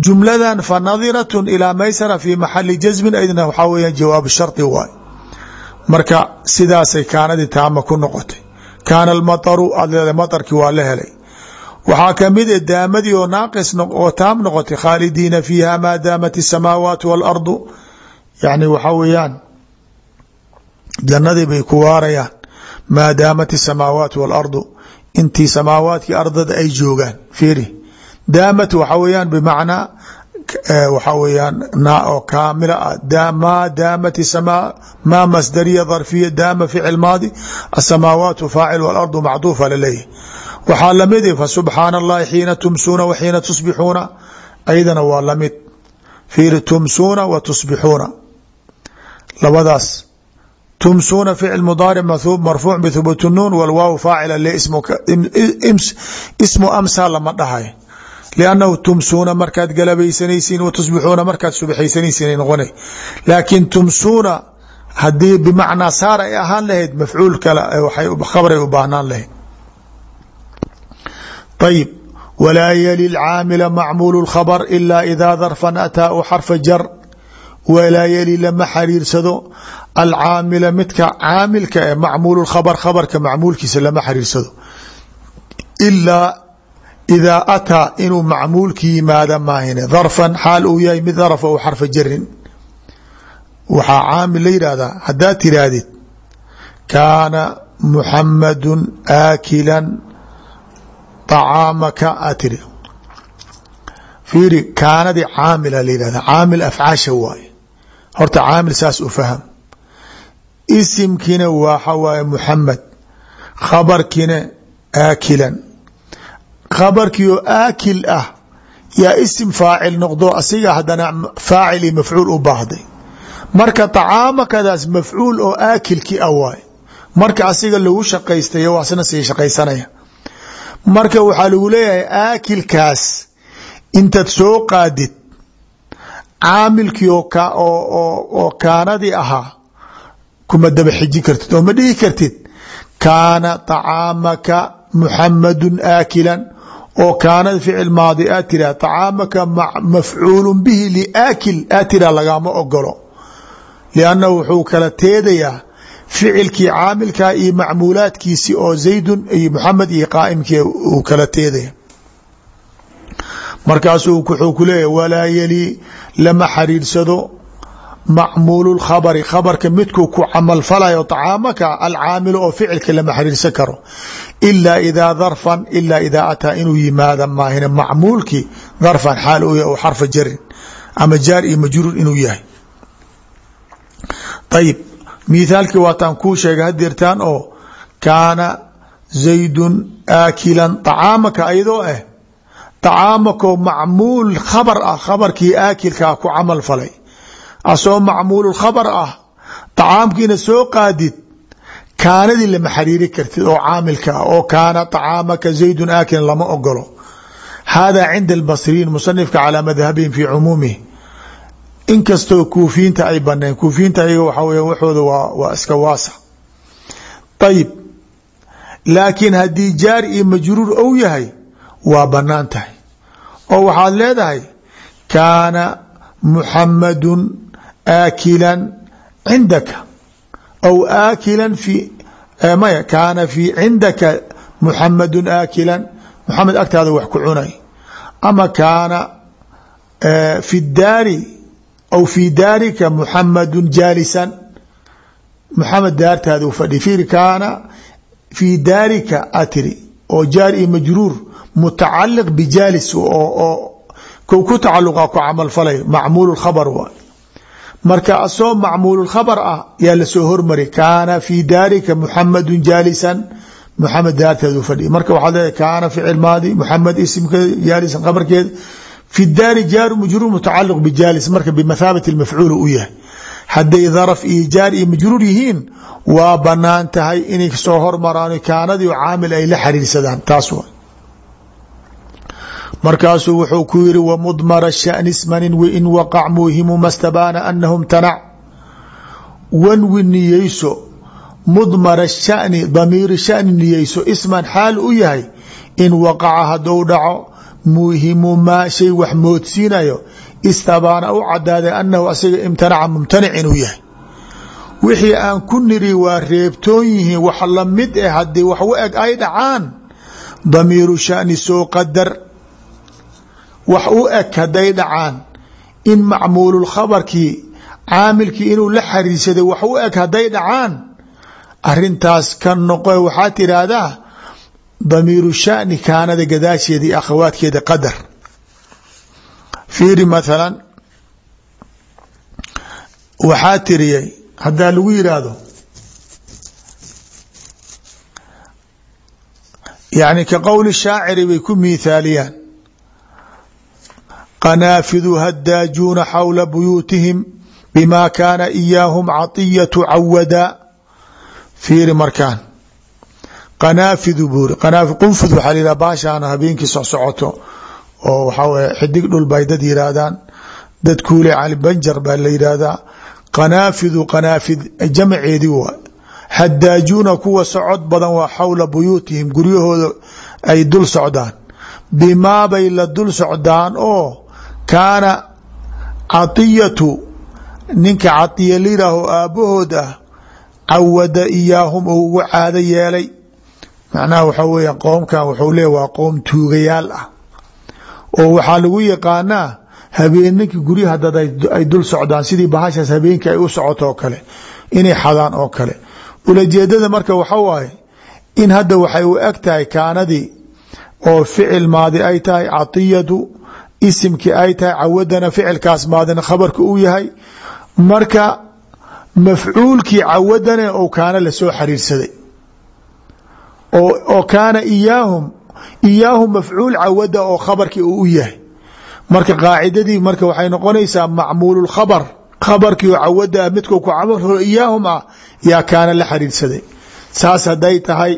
jumladan fanadirat ilaa maysara fi maxali jasmin aydna waxaa weya jawaab shardi waay marka sidaasay kaanadii taama ku noqotay kaana almataru aad leedahay matarkii waa la helay waxaa ka mid e daamadii oo naaqis oo taam noqotay khaalidiina fiiha maa daamat isamaawaat waalardu yani waxaa weeyaan jannadii bay ku waarayaan maa daamat isamaawaat waalardu intii samaawaadkii ardada ay joogaan fiiri daamat waxa weyaan bimacnaa waxaa weyaan oo kaamila ah maa daamat maa masdariya dharfiya daama ficil maadi asamaawaatu faacil waalardu macduufa laleeyahy waxaa la mid fasubxaana allahi xiina tumsuuna wa tusbixuuna ayadana waa la mid fiiri tumsuuna wa tusbixuuna labadaas tumsuuna ficil mudaaric marfuuc bthubuut nuun wlwaaw faacila le ismu amsa lama dhahay liannahu tumsuuna markaad galabaysanaysiin wa tusbixuuna markaad subaxaysanaysiin noqona laakiin tumsuuna haddii bimacnaa saar ay ahaan lahayd mafcuul kale khabray u baahnaan lahayd ayib walaa yali caamila macmuul اkhabr ila ida darfan ataa u xarfa jar walaa yali lama xariirsado alcaamila midka caamilka e macmuul khabr khabarka macmuulkiisa lama xariirsado ilaa idaa ataa inuu macmuulki yimaada maahine darfan xaal uu yahay mid darfa u xarfa jarin waxaa caamil la yidhaahdaa haddaad tiraahdid kaana muxamadu aakila طacaamaka aad tiri fiiri kaanadii caamila la yidhahda caamil afcaasha waaye horta caamil saas u faham isimkiina waxa waaye muxamed khabarkiina aakilan khabarkii oo aakil ah yaa isim faacil noqdo asiga haddana faacil mafcuul u baahday. Marka طacaamakadaas mafcuul oo aakilki ah waaye marka asiga lagu shaqaystayo waasna sii shaqaysanaya. Marka waxaa lagu leeyahay aakilkaas intaad soo qaadid caamilkii oo kaanadii ahaa kuma daba xiji kartid oo ma dhihi kartid kaana طacaamaka muxamadu aakilan oo kaanada ficil maadi aad tira طacaamaka mafcuul bihi liaakil aad tira lagama ogolo liannahu wuxuu kala teedayaa ficilkii caamilkaa iyo macmuulaadkiisi oo zaydun iyo muxamed iyo qaa'imkii uu kala teedaya markaasuu wuxuu ku leeyahy walaa yali lama xariirsado macmuulu khabari khabarka midkuu ku camalfalayo طacaamaka alcaamilu oo ficilka lama xariirsan karo ilaa idaa darfan ilaa idaa ataa inuu yimaada maahine macmuulkii darfan xaal u yahy xarfa jarin ama jaar iyo majruur inuu yahay ayib mithaalkii waataan kuu sheegay hadeertaan oo kaana zaydun aakilan طacaamaka ayadoo ah طacaamakoo macmuul khabar ah khabarkii aakilkaa ku camal falay asoo macmuul khabar ah طacaamkiina soo qaadid kaanadii lama xariiri kartid oo caamilka ah oo kaana طacaamaka zaydun aakilan lama ogolo hada cinda اlbasriyiin musanifka calىa madhabihim fi cumuumihi inkastoo kuufiyiinta ay baneen kuufiyiinta ayaga waxaa weya waxooda waa waa iska waasa ayib laakiin haddii jaar iyo majruur ou yahay waa banaan tahay oo waxaad leedahay kaana muxamadun aakilan cindaka aw aakilan fi maya kaana fi cindaka muxamadun aakilan muxamed agtaada wax ku cunay ama kaana fi daari aw fi daarika muxamadu jaalisan muxamed daartaada fadhi fiiri kaana fii daarika a tiri oo jaar iyo majruur mutacaliq bijaalis oo kow ku tacaluqa ku camal falay macmuul khabar waay marka asoo macmuul khabar ah yaa la soo hormari kaana fii daarika muxamadu jaalisan. Muxamed daartaadu fadhi marka waxaad leedahay kaana ficil maadi. Muxamed isimka jaalisan khabarkeeda fi daari jaaru majruur mutacaliq bijaalis marka bimathaabati mafcuul u yahay. Hadday daraf iyo jaar iyo majruur yihiin waa bannaan tahay inay soo hormaraan kaanadii caamil ay la xariirsadaan taas wa markaasuu wuxuu ku yiri wmudmara shani smanin wain waqac muuhimu mastabaana anahu mtanac wanwi niyeyso mudmara shani damiiri shani niyeyso isman xaal u yahay in waqaca hadou dhaco muhimu maa shay wax moodsiinayo istabaana u cadaaday anahu asaga imtanaca mumtanic inuu yahay. Wixii aan ku niri waa reebtoon yihiin wax la mid eh haddii wax u eg ay dhacaan damiiru shani soo qadar wax u eg hadday dhacaan in macmuululkhabarkii caamilkii inuu la xariirsaday wax u eg hadday dhacaan arintaas ka noqo waxaa tiraahdaa damiiru shani kaanada gadaasheeda iyo akhawaadkeeda qadar. Fiiri mathalan waxaa tiriyay haddaa lagu yidhaahdo yani ka qowli shaaciri bay ku miithaaliyaan qanaafidu haddaajuuna xawla buyuutihim bima kaana iyaahum caطiyatu cawada fiiri markaan qanaafidu buuri qunfud waxaa la yidhaha baashaana habeenkii socsocoto oo waxaa xidig dhul bay dad yihaahdaan dad kuule cali banjar baa la yidhaahdaa qanaafidu qanaafid jamceedii waa hadaajuuna kuwa socod badan waa xawla buyuutihim guryahooda ay dul socdaan bimaa bay la dul socdaan oo kaana caطiyatu ninka cadiya liraaho aabbahood ah cawada iyaahum oo ugu caado yeelay. Macnaha waxaa weya qoomkan wuxuu leeya waa qoom tuugayaal ah. Oo waxaa lagu yaqaanaa habeeninki guryaha dad ay dul socdaan sidii bahashaas habeenkii ay u socoto oo kale inay xadaan oo kale. Ulajeedada marka waxa waaye in hadda waxay u eg tahay kaanadii oo ficil maadi ay tahay caطiyadu isimkii ay tahay cawadana ficilkaas maadina khabarka uu yahay. Marka mafcuulkii cawadana ou kaana la soo xariirsaday oo kaana iyaahum iyaahum mafcuul cawada oo khabarkii uu u yahay. Marka qaacidadii marka waxay noqonaysaa macmuul khabr khabarkii oo cawada ah midku ku camal iyaahum ah yaa kaana la xariirsaday saas haday tahay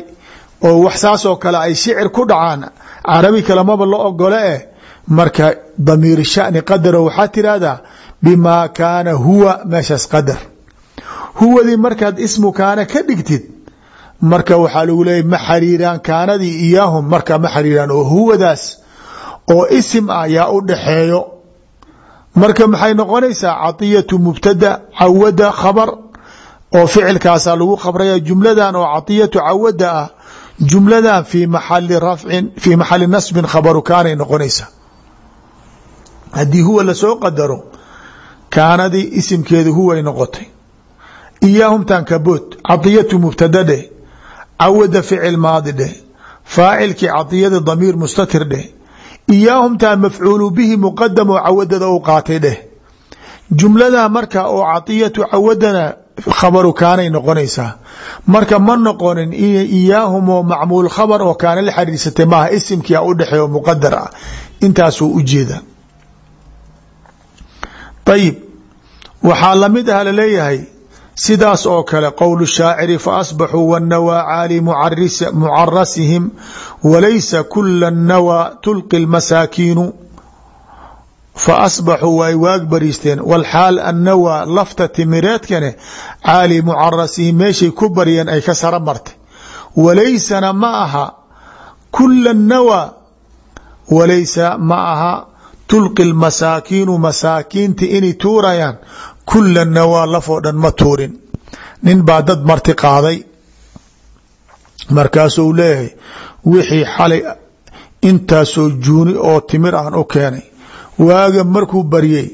oo wax saasoo kale ay shicir ku dhacaan. Carabi kalemaba la ogole eh marka damiir shani qadaro waxaa tirahdaa bimaa kaana huwa meeshaas qadar. Huwadii markaad ismu kaana ka dhigtid marka waxaa lagu leeya ma xariiraan kaanadii iyaahum marka ma xariiraan oo huwadaas oo isim ah yaa u dhaxeeyo. Marka maxay noqonaysaa caطiyatu mubtada cawada khabar oo ficilkaasaa lagu khabraya jumladan oo caطiyatu cawada ah jumladan fii maxali rafcin fii maxali nasbin khabaru kaanay noqonaysaa haddii huwa la soo qadaro kaanadii isimkeedu huway noqotay. Iyaahumtan kabood cadiyatu mubtada dheh cawada ficil maadi dheh faacilkii cadiyada damiir mustatir dheh iyaahumtaan mafcuulu bihi muqadam oo u qaatay dheh. Jumladaa marka oo cadiyatu cawadana khabaru kaanay noqonaysaa. Marka ma noqonin iyaahum oo macmuul khabar oo kaana la xariirsatay maaha isimkia udhexeeyo muqadar ah. Intaasuu ujeeda ayib waxaa la mid ah la leeyahay sidaas oo kale qowl shaaciri faasbaxuu wاnawaa caali mucarasihim walaysa kula nawaa tulqi masaakiinu faasbaxuu way waag bariisteen wlxaal annawaa lafta timireedkane caali mucarasihim meeshay ku baryeen ay ka sara martay. Walaysana ma aha kula ma aha tulqi masaakiinu masaakiinta inay tuurayaan kula nawaa lafoo dhan ma tuurin. Nin baa dad marti qaaday. Markaasuu leeyahay wixii xalay intaasoo juuni oo timir aan u keenay. Waaga markuu baryey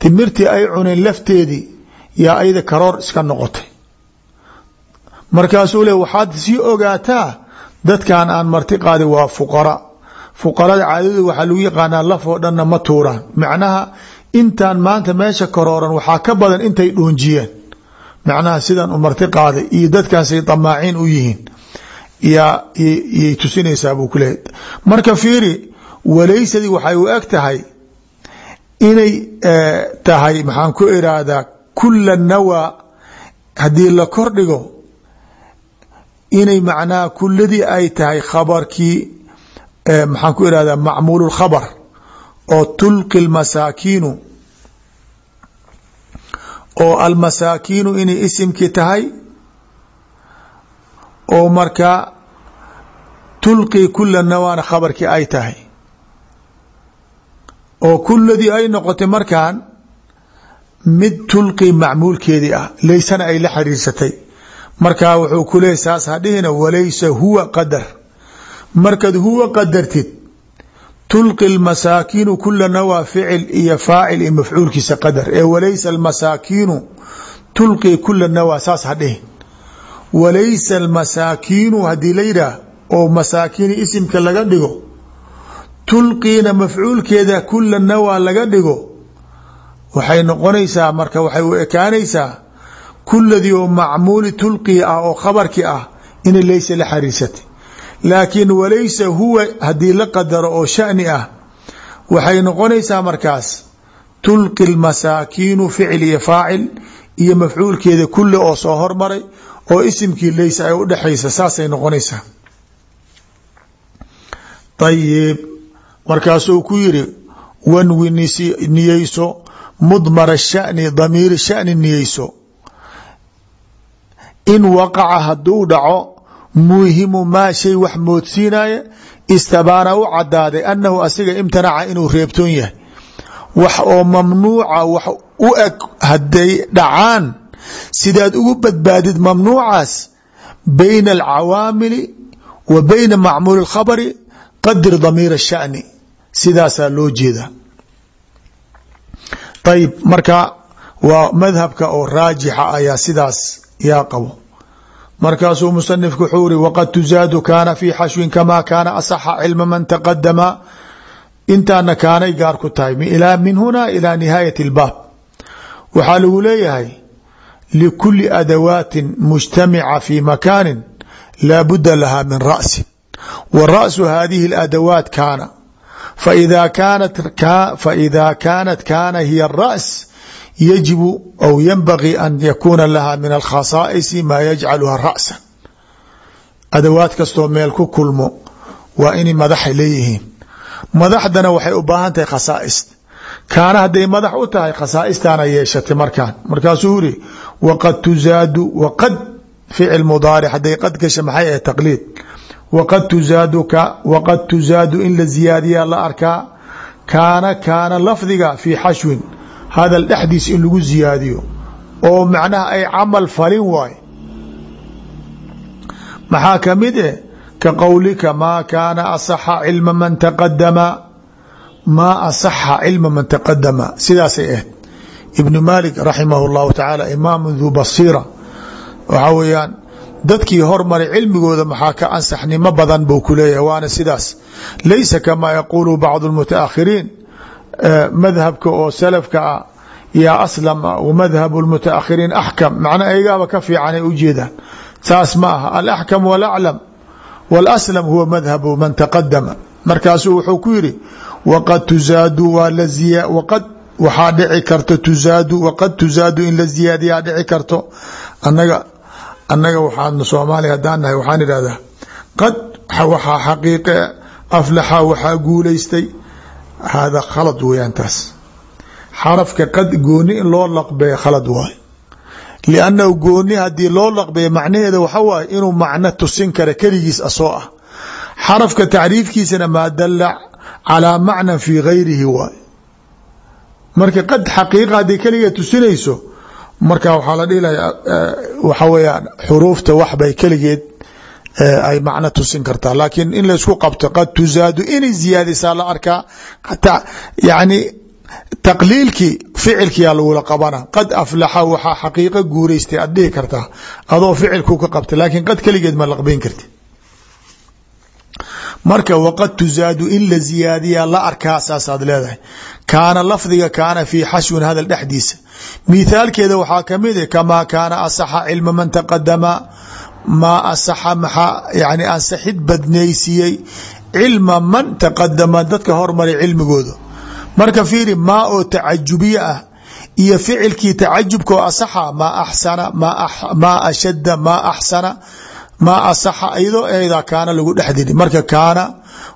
timirtii ay cuneen lafteedii yaa ayada karoor iska noqotay. Markaasuu le waxaad sii ogaataa dadkan aan marti qaaday waa fuqara fuqarada caadadu waxaa lagu yaqaanaa lafoo dhanna ma tuuraan. Macnaha intaan maanta meesha karooran waxaa ka badan intay dhoonjiyeen macnaha sidan u marti qaaday iyo dadkaasay damaaciin u yihiin. Yaa yay tusinaysaa buu ku leeyahy marka fiiri walaysadii waxay u eg tahay inay tahay maxaan ku iraahdaa kula nawaa haddii la kordhigo inay macnaha kuladii ay tahay khabarkii maxaan ku irahdaa macmuul khabr oo tulqi masaakiinu oo almasaakiinu inay isimkii tahay oo markaa tulqi kula nawaana khabarkii ay tahay. Oo kuladii ay noqotay markan mid tulqi macmuulkeedii ah laysana ay la xiriirsatay markaa wuxuu ku saas hadhihina walaysa huwa qadar markaad huwa qadartid tulqi lmasaakiinu kulana waa ficil iyo faacil iyo mafcuulkiisa qadar ee walaysa almasaakiinu tulqi kulana waa saas hadhihin walaysa almasaakiinu haddii la yidhaah oo masaakiini isimka laga dhigo tulqiina mafcuulkeeda kulana waa laga dhigo waxay noqonaysaa marka waxay u ekaanaysaa kuladii oo macmuuli tulqii ah oo khabarkii ah inay laysa la xariirsatay laakiin walaysa huwa haddii la qadaro oo shani ah waxay noqonaysaa markaas tulqi lmasaakiinu ficil iyo faacil iyo mafcuulkeeda kule oo soo hormaray oo isimkii laysa ay udhexaysa saasay noqonaysaa. Ayib markaasuu ku yiri wanwi niyeyso mudmara shani damiiri shani niyeyso. In waqaca hadduu dhaco muuhimu maa shay wax moodsiinaya istabaana u cadaaday annahu asiga imtanaca inuu reebtoon yahay wax oo mamnuuca wax u eg hadday dhacaan sidaad ugu badbaadid mamnuucaas bayna alcawaamili wa bayna macmuuli اlkhabri qadir damiir الshani sidaasaa loo jeeda ayib marka waa madhabka oo raajixa ayaa sidaas yaa qabo markaasuu musanifku wuxuu iri waqad tuzaadu kaana fi xashwin kama kaana asaxa cilma man taqadama intaana kaanay gaar ku tahay min huna ilى nihaayat اlbaab waxaa lagu leeyahay likuli adawaati mujtamica fi makaani laa budda laha min ra'si wa ra'su hadihi اladawaat kaana faida kaanat kaana hiya الra's yajibu aw yanbagii an yakuuna laha min alkhasaa'isi maa yajcaluha ra'sa adawaad kastoo meel ku kulmo waa inay madaxa leeyihiin. Madaxdana waxay u baahan tahay khasaa'is kaana hadday madax u tahay khasaa'istaana yeeshatay markaan. Markaasuu yiri waqad tuzaadu waqad ficil mudaaric hadday qad gasha maxay ahayd taqliid. Waqad tuzaadka waqad tuzaadu in la ziyaadiyaa la arkaa kaana kaana lafdiga hadal dhexdiis in lagu ziyaadiyo oo macnaha ay camal falin waay maxaa ka mid eh ka qowlika maa kaana asaxa cilma man taqadama maa asaxa cilma man taqadama sidaasay ahayd ibnu malik raximah اllahu tacaala imaamu duu basiira waxaa weeyaan dadkii hormaray cilmigooda maxaa ka ansaxnimo badan buu ku leeyahay waana sidaas laysa kamaa yaquulu bacdu اlmutaakhiriin madhabka oo salafka ah yaa aslam wa madhabu lmutaakhiriin axkam macna ayagaaba ka fiicanay ujeedaan saas ma aha. Alaxkam walaclam walaslam huwa madhabu man taqadama markaasuu wuxuu ku yidhi waqad tuzaadu waa la waqad waxaa dhici karto tuzaadu waqad tuzaadu in la ziyaadiyaa dhici karto. Anaga annaga waxaan soomaaliya haddaan nahay waxaan idhahdaa qad waxaa xaqiiqe aflaxa waxaa guulaystay hada khalad weeyaan taas xarafka qad gooni in loo laqbeeyo khalad waay liannahu gooni haddii loo laqbeeyo macnaheeda waxa waaye inuu macno tusin kara keligiis asoo ah xarafka tacriifkiisana maa dala calaa macnan fii gayrihi waay marka qad xaqiiqa hadday keliga tusinayso marka waxaa la dhihi laha waxa weyaan xuruufta wax bay keligeed ay macno tusin kartaa. Laakiin in laysku qabto qad tuzaadu inay ziyaadisaa la arkaa. Yani taqliilkii ficilkiyaa lagula qabana. Qad aflaxa waxaa xaqiiqo guuraystay aad dhihi kartaa. Adoo ficilku ka qabta laakiin qad keligeed ma laqbeyn karti marka waqad tuzaadu in la ziyaadiyaa la arkaa saasaad leedahay. Kaana lafdiga kaana fii xashwin hadal dhexdiisa. Mithaalkeeda waxaa ka mid a kamaa kaana asaxa cilma man taqadama maa asaxa maxaa yani ansaxid badnaysiiyey cilma man taqadama dadka hormaray cilmigooda. Marka fiiri maa oo tacajubiye ah iyo ficilkii tacajubka oo asaxa maa axsana maa ashadda maa axsana maa asaxa iyadoo eedaa kaana lagu dhexdiri marka kaana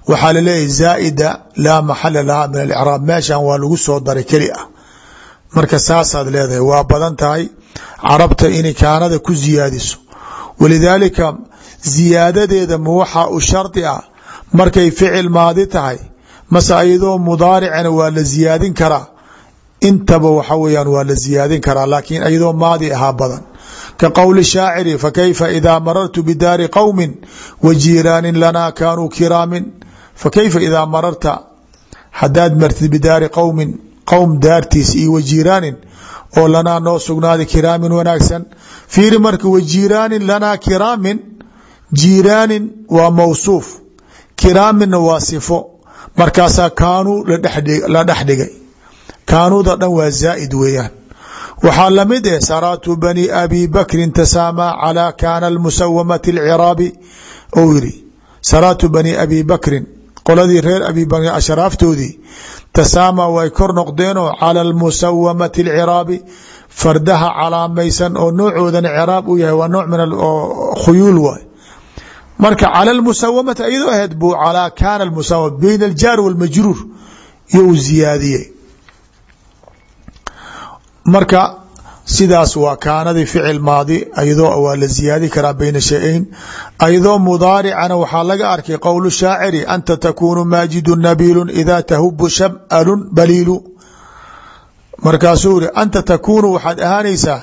waxaa la leeyahay zaa'ida laa maxala laha min alicraab meeshan waa lagu soo daray keli ah. Marka saasaad leedahay waa badan tahay carabta inay kaanada ku ziyaadiso walidaalika ziyaadadeeda ma waxaa u shardi ah markay ficil maadi tahay mase ayadoo mudaaricana waa la ziyaadin karaa intaba waxa weyaan waa la ziyaadin karaa laakiin ayadoo maadi ahaa badan ka qowli shaaciri fakayfa idaa marartu bidaari qowmi wa jiiraanin lanaa kaanuu kiraamin fakayfa idaa mararta hadaad martid bidaari qowmin qowm daartiis iyo wa jiiraanin oo lanaa noo sugnaaday kiraamin wanaagsan. Fiiri marka wa jiiraanin lanaa kiraamin jiiraanin waa mawsuuf kiraaminna waa sifo. Markaasaa kaanuu la dhex dhigay. Kaanuuda dhan waa zaa'id weeyaan. Waxaa la mid eh saraatu bani abi bakrin tasaamaa calaa kaana almusawamati alciraabi ou yidhi saraatu bani abi bakrin qoladii reer abi bakrin ashraaftoodii tasaamaa way kor noqdeenoo cala almusawamati alciraabi fardaha calaamaysan oo noocoodana ciraab u yahay waa nooc min khuyuul waay. Marka cala almusawamati ayadoo ahayd buu calaa kaana almusawama bayna aljaar walmajruur iyo uu ziyaadiyey. Marka sidaas waa kaanadii ficil maadi ayadoo waa la ziyaadi karaa bayna shay-ayn. Ayadoo mudaaricana waxaa laga arkay qowl shaaciri anta takuunu maajidu nabiilu idaa tahubu shamalun baliilu. Markaasuu iri anta takuunu waxaad ahaanaysaa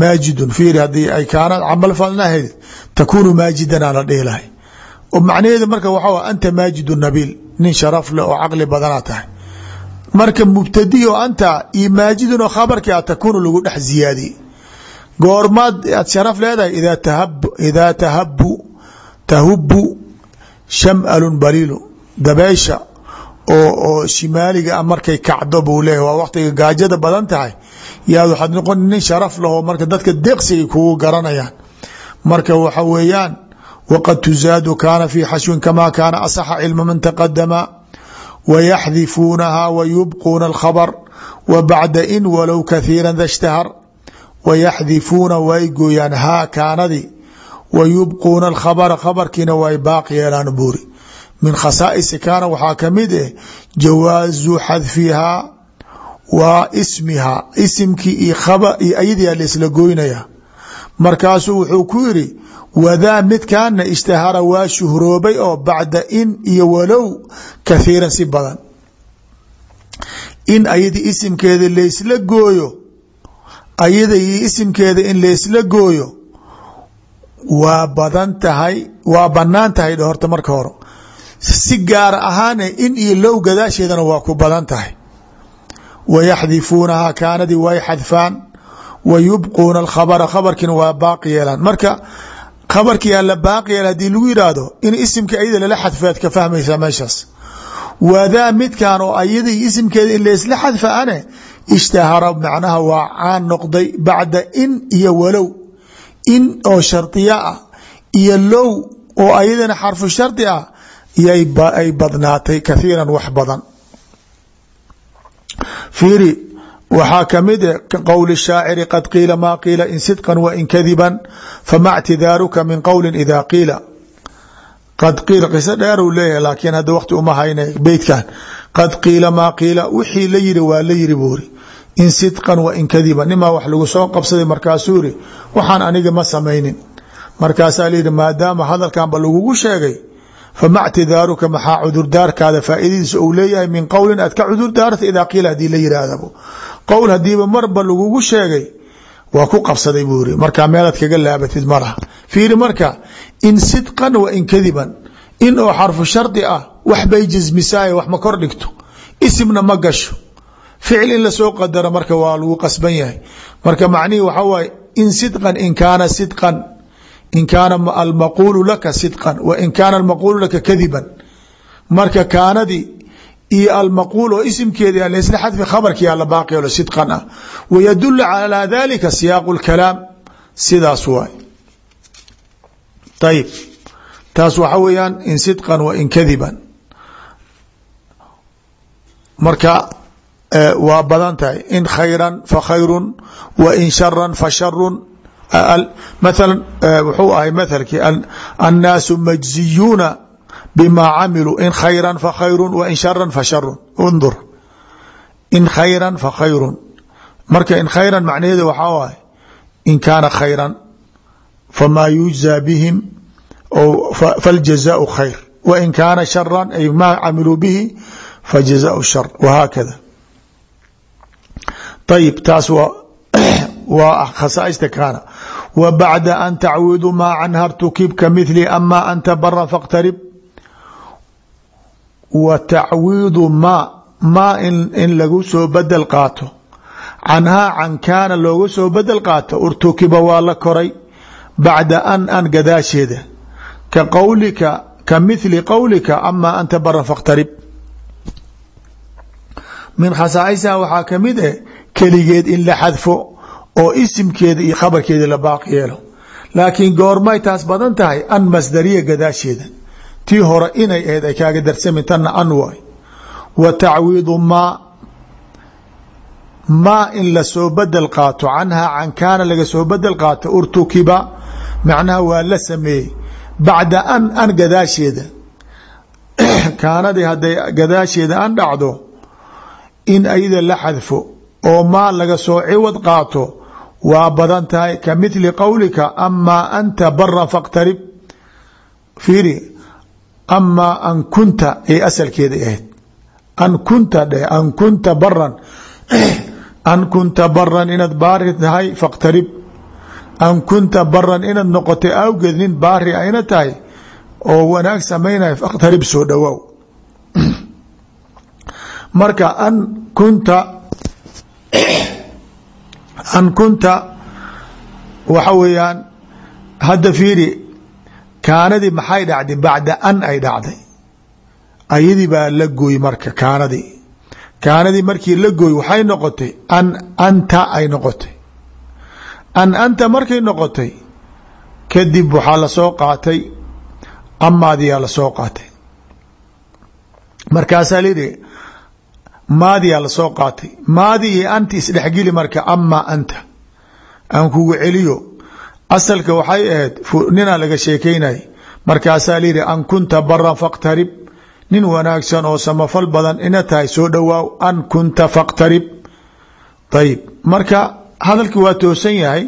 maajidun. Fiiri haddii ay kaanad camal falnahayd takuunu maajidanaa la dhihi lahay macnaheedu marka waxaa anta maajidu nabiil. Nin sharaf leh oo caqli badanaa tahay marka mubtadiyo anta iyo maajidun oo khabarkii a takuunu lagu dhex ziyaadiyey goormaad aad sharaf leedahay idaa tahab idaa tahabu tahubu shamalun baliilu. Dabeysha oo shimaaliga a markay kacdo buu leeyahy waa waqtiga gaajada badan tahay. Yaad waxaad noqon nin sharaf laho marka dadka deeqsigay kugu garanayaan. Marka waxa weeyaan waqad tuzaadu kaana fi xashwin kamaa kaana asaxa cilma man taqadama ويxdifuunaha ويubquuna الkhabر وبacda in walow kaثiira da اshtahar ويxdifuuna way gooyaan haa kaanadi ويubquuna الkhabra khabarkiina way baaq yeelaan buuri min khasaa'isi kaana waxaa kamid eh jawaazu xadfihaa waa ismihaa isimkii iyo ayadiia laisla goynaya markaasuu wuxuu ku yiri wadaa midkaana ishtahara waa shuhroobay oo bacda in iyo walow kathiiran si badan in ayada isimkeeda laysla gooyo ayada isimkeeda in laysla gooyo waa badan tahay waa bannaan tahay horta marka hore si gaar ahaana in iyo low gadaasheedana waa ku badan tahay wayaxdifuunahaa kaanadii way xadfaan wa yubquuna alkhabra khabarkiina waa baaqi yeelaan marka khabarkii alla baaqi yeel haddii lagu yidhaahdo in isimka ayada lala xadfaad ka fahmaysaa meeshaas. Wadaa midkan oo ayada isimkeeda in laysla xadfa ane ishtahara macnaha waa caan noqday bacda in iyo walow. In oo shardiya ah iyo low oo ayadana xarfu shardi ah ay badnaatay kathiiran wax badan. Fiiri waxaa ka mid e qowl shaaciri qad qiila maa qiila in sidqan wain kadiban fama ctidaaruka min qowli ida qiila. Qad qiila qiso dheer uu leeyahay laakiin hadda waqti uma hayna beytkan qad qiila maa qiila wixii la yiri waa la yiri buuri in sidqan wain kadiban. Nimaa wax lagu soo qabsaday markaasuu yiri waxaan aniga ma samaynin. Markaasaa layihi maadaama hadalkanba lagugu sheegay fama ctidaaruka maxaa cudurdaarkaada faaidadiisa uu leeyahay min qowlin aad ka cudurdaarta idaa qiila haddii la yihaahdabo qowl hadiiba marba lagugu sheegay waa ku qabsaday buu iri markaa meelaad kaga laabatid malaha fiiri marka in sidqan wa in kadiban in oo xarfu shardi ah wax bay jasmisaaye wax ma kor dhigto. Isimna ma gasho. Ficil in la soo qadaro marka waa lagu qasban yahay. Marka macnihii waxaa waaye in sidqan in kaana sidqan in kaana almaquulu laka sidqan wa in kaana almaquulu laka kadiban. Marka kaanadii iyo almaquul oo isimkeedi laysla xadfi khabarkii ala baaqi olo sidqan ah. Wayadulu calaa dalika siyaaqu lkalaam sidaas waay. Ayib taas waxa weeyaan in sidqan wa in kadiban. Marka waa badan tahay. In khayran fa khayrun wa in sharan fa sharun wuxuu ahay mathalkii annaasu majziyuuna bma camiluu in khayra fakhayru wain shara fasharu undur. In khayra fakhayru marka in khayran macnaheedu waxaa waay in kaana khayran famaa yujzaa bihim faljazaau khayr. Wain kaana sharan ay maa camiluu bihi fajazaau shar wahaakada ayib taas [COUGHS] waa khasaaista kaana wa bacda an tacwidu maa canha rtukib ka mithli ama anta bara faqtarib. Wa tacwiidu maa maa in lagu soo bedel qaato. Canhaa can kaana looga soo bedel qaato urtukiba waa la koray bacda an an gadaasheeda. Ka qowlika ka mithli qowlika ama anta bara faqtarib. Min khasaaisha waxaa ka mid eh keligeed in la xadfo oo isimkeeda iyo khabarkeeda la baaq yeelo. Laakiin goormay taas badan tahay an masdariya gadaasheeda. Tii hore inay ahayd ay kaaga darsami tanna an waay. Wa tacwiidu maa maa in la soo bedel qaato. Canhaa can kaana laga soo bedel qaato urtukiba. Macnaha waa la sameeyey. Bacda an an gadaasheeda. [CLEARS THROAT] Kaanadii hadday gadaasheeda an dhacdo in ayada la xadfo oo maa laga soo ciwad qaato waa badan tahay ka mithli qowlika amaa anta bara faqtarib. Fiiri amaa an kunta ay asalkeeda ahayd. An kunta dheh an kunta baran [CLEARS THROAT] an kunta baran inaad baari tahay faqtarib. An kunta baran inaad noqotay awgeed nin baari ayna tahay oo wanaag samaynaya faqtarib soo dhowaaw [CLEARS THROAT] marka an kunta [CLEARS THROAT] an kunta waxa weeyaan hadda fiiri kaanadii maxay dhacday bacda an ay dhacday? Ayadii baa la gooy marka kaanadii. Kaanadii markii la gooy waxay noqotay an anta ay noqotay. An anta markay noqotay kadib waxaa la soo qaatay amaadiyaa la soo qaatay. Markaasaa layidhi maadiyaa la soo qaatay. Maadi iyo anti isdhexgeli marka amaa anta. Aan kugu celiyo. Asalka waxay ahayd ninaa laga sheekeynay markaasaa layidhi an kunta baran faqtarib. Nin wanaagsan oo samafal badan ina tahay soo dhowaaw an kunta faqtarib. Ayib marka hadalkii waa toosan yahay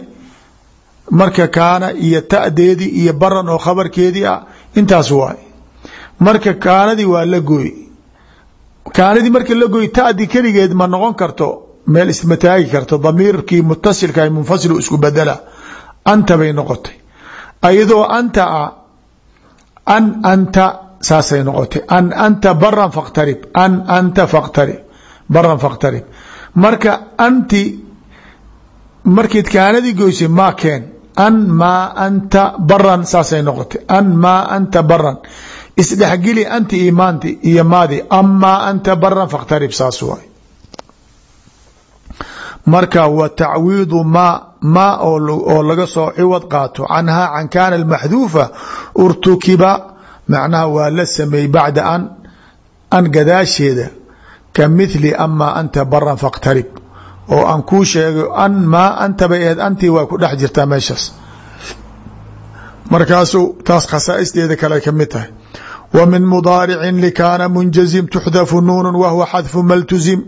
marka kaana iyo ta'deedii iyo baran oo khabarkeedii ah intaas waay. Marka kaanadii waa la gooy kaanadii marka la gooy tadi keligeed ma noqon karto meel isma taagi karto damiirkii mutasilka munfasil isku bedela anta bay noqotay. Ayadoo anta ah an anta saasay noqotay. An anta baran faqtarib an anta faqtarib baran faqtarib. Marka anti markiid kaanadii goysay maa keen. An maa anta baran saasay noqotay. An maa anta baran isdhexgeli anti imaanti iyo maadi amaa anta baran faqtarib saas waay. Marka wa tacwiidu maa maa oo laga soo ciwad qaato canhaa can kaana almaxduufa urtukiba macnaha waa la sameeyey bacda an an gadaasheeda ka mithli amaa anta baran faqtarib oo aan kuu sheego an maa anta bay ahayd antii waa ku dhex jirtaa meeshaas. Markaasuu taas khasaa'isteeda kale ka mid tahay w min mdaaricin lkaana munjazim tuxdafu nuun wahwa xadfu maltuzim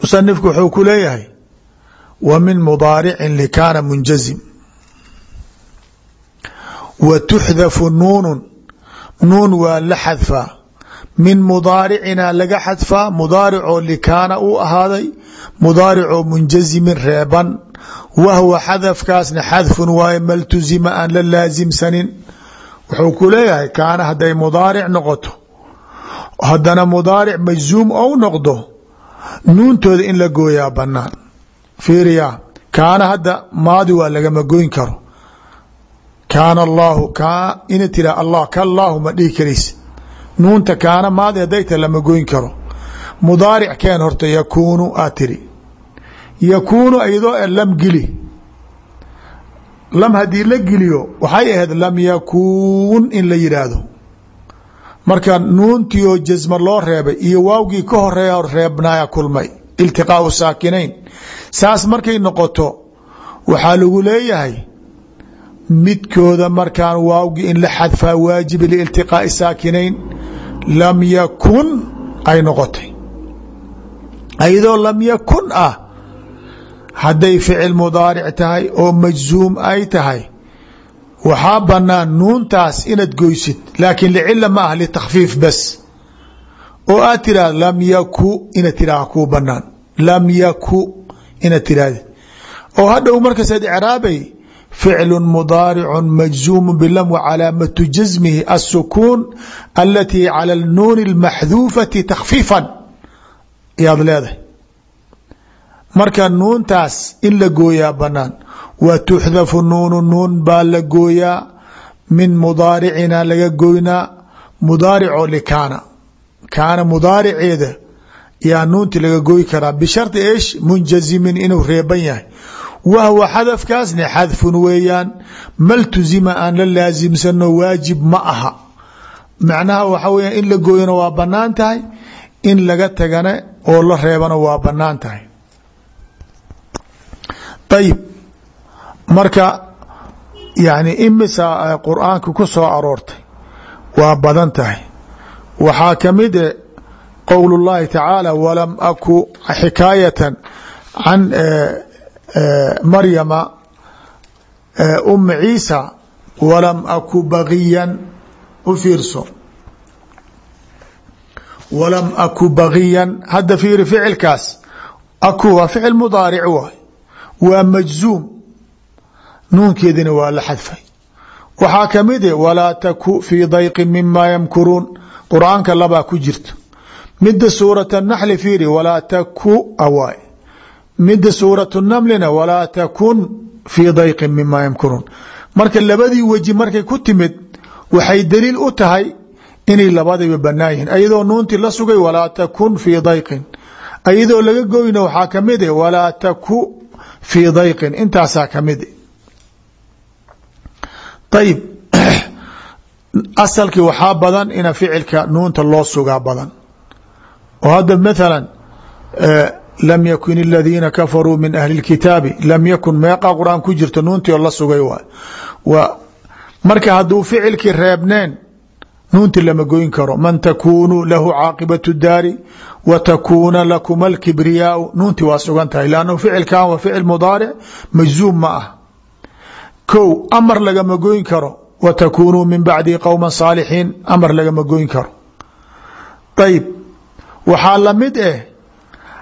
musanifku wuxuu ku leeyahay wa min mudaaricin lkaana munjazim wa tuxdafu nuunun nuun waa la xadfaa min mudaaricina laga xadfaa mudaaricoo likaana uu ahaaday mudaaricoo munjazimin reeban wahwa xadafkaasna xadfun waaye maltuzima aan la laasimsanin wuxuu ku leeyahay kaana hadday mudaaric noqoto haddana mudaaric majzuum ou noqdo nuuntooda in la gooyaa banaan fiiriya kaana hadda maadi waa lagama goyn karo. Kaana allaahu ka ina tira allah kallaahu ma dhihi karaysa nuunta kaana maadi hadday ta lama goyn karo. Mudaaric keen horta yakuunu aa tiri yakuunu iyadoo lam geli lam haddii la geliyo waxay ahayd lam yakuun in la yidhaahdo marka nuuntii oo jasma loo reebay iyo waawgii ka horreeya reebnaaya kulmay iltiqaau saakinayn. Saas markay noqoto waxaa lagu leeyahay midkooda markaan waawgii in la xadfaa waajiba liiltiqaai saakinayn lam yakun ay noqotay. Iyadoo lam yakun ah hadday ficil mudaaric tahay oo majzuum ay tahay waxaa banaan nuuntaas inaad goysid laakiin licila ma ah litakfiif bas. Oo aad tiraha lam yaku inaad tiraha kuu banaan lam yaku inaad tiraahdi oo hadhow markaasaad icraabay ficlu mudaaricu majzuumu bilam wacalaamatu jasmihi alsukuun alatii cala nuuni اlmaxduufati takfiifan ayaad leedahay marka nuuntaas in la gooyaa banaan wa tuxdafu nuunu nuun baa la gooyaa min mudaaricina laga goynaa mudaarico likaana kaana. Mudaariceeda yaa nuunti laga gooyi karaa. Bishardi eesh munjazimin inuu reeban yahay. Wahwa xadafkaasna xadfun weeyaan maltuzima aan la laasimsano waajib ma aha. Macnaha waxa weya in la gooyana waa bannaan tahay in laga tagana oo la reebana waa bannaan tahay ayib marka yani imisa qur'aanka ku soo aroortay waa badan tahay. Waxaa ka mid e qowl اllahi tacaala walam aku xikaayatan can maryama uma ciisa walam aku bagiyan u fiirso. Walam aku bagiyan hadda fiiri ficilkaas aku waa ficil mudaaric waay waa majzuum. Nuunkeedina waa la xadfay. Waxaa ka mid e walaa taku fii dayqin mima yamkuruun. Qur'aanka labaa ku jirto mida suurat naxli fiiri walaa taku awaay mida suurat namlina walaa takun fii dayqin mima yamkuruun. Marka labadii weji markay ku timid waxay daliil u tahay inay labadayba banaan yihiin. Ayadoo nuuntii la sugay walaa takun fii dayqin. Ayadoo laga goyno waxaa ka mid e eh, walaa taku fii dayqin intaasaa ka mid. Ayib [CLEARS THROAT] asalkii waxaa badan ina ficilka nuunta loo sugaa badan. Oo hadda maalan e, lam yakun aladiina kafaruu min ahli اlkitaabi lam yakun meeqa qur'aan ku jirto nuuntii oo la sugay waay marka hadduu ficilkii reebneen nuunti lama goyn karo. Man takuunu lahu caaqibaة daari wa takuuna lakuma اlkibriyaau nuunti waa sugan tahay. Lannu ficilkan waa ficil mudaaric majzuum ma ah. Kow amar lagama goyn karo. Wa takunuu min bacdi qowma saalixiin. Amar lagama goyn karo. Ayib waxaa la mid eh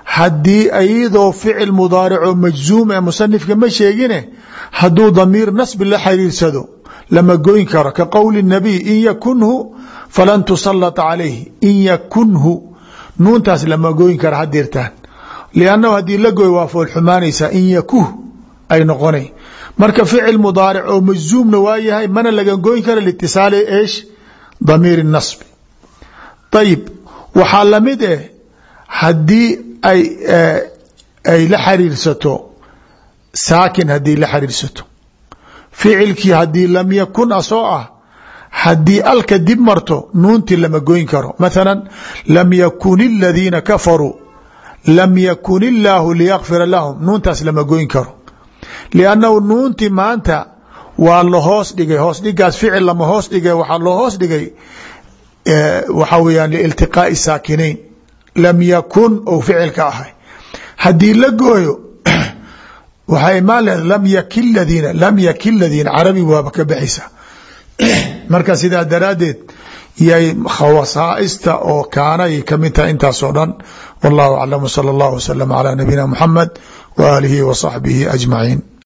haddii ayadoo ficil mudaarico majzuum ee musanifka ma sheegine hadduu damiir nasbi la xiriirsado lama goyn karo. Ka qowli nabiy in yakunhu falan tusalata calayhi. In yakunhu nuuntaas lama goyn kara hadirtaan liannahu haddii la goy waa foolxumaanaysaa in yakuh ay noqonay. Marka ficil mudaaric oo majzuumna waa yahay mana laga goyn kara litisaali eesh damiir nasbi. Ayib waxaa la mid eh haddii ay ay la xariirsato saakin haddii la xariirsato ficilkii haddii lam yakun asoo ah haddii alka dib marto nuuntii lama goyn karo. Mathala lam yakun اladiina kafaruu lam yakun illaahu liyakfira lahum. Nuuntaas lama goyn karo. Liannahu nuunti maanta waa la hoos dhigay. Hoos dhigaas ficil lama hoos dhigay. Waxaa loo hoos dhigay waxaa weyaan liiltiqaai saakinayn lam yakun ou ficilka ahay. Haddii la gooyo [CLEARS THROAT] waxay imaan leeda lam yakin ladiina lam yakin ladiina carabi waaba ka baxaysa [CLEARS THROAT] marka sidaa daraaddeed yay khawasaaista oo kaanay ka mid tahay intaasoo dhan wallahu aclam wsala allah wasalam calaa nabiyina muxamed waaalihi wa saxbihi ajmaciin.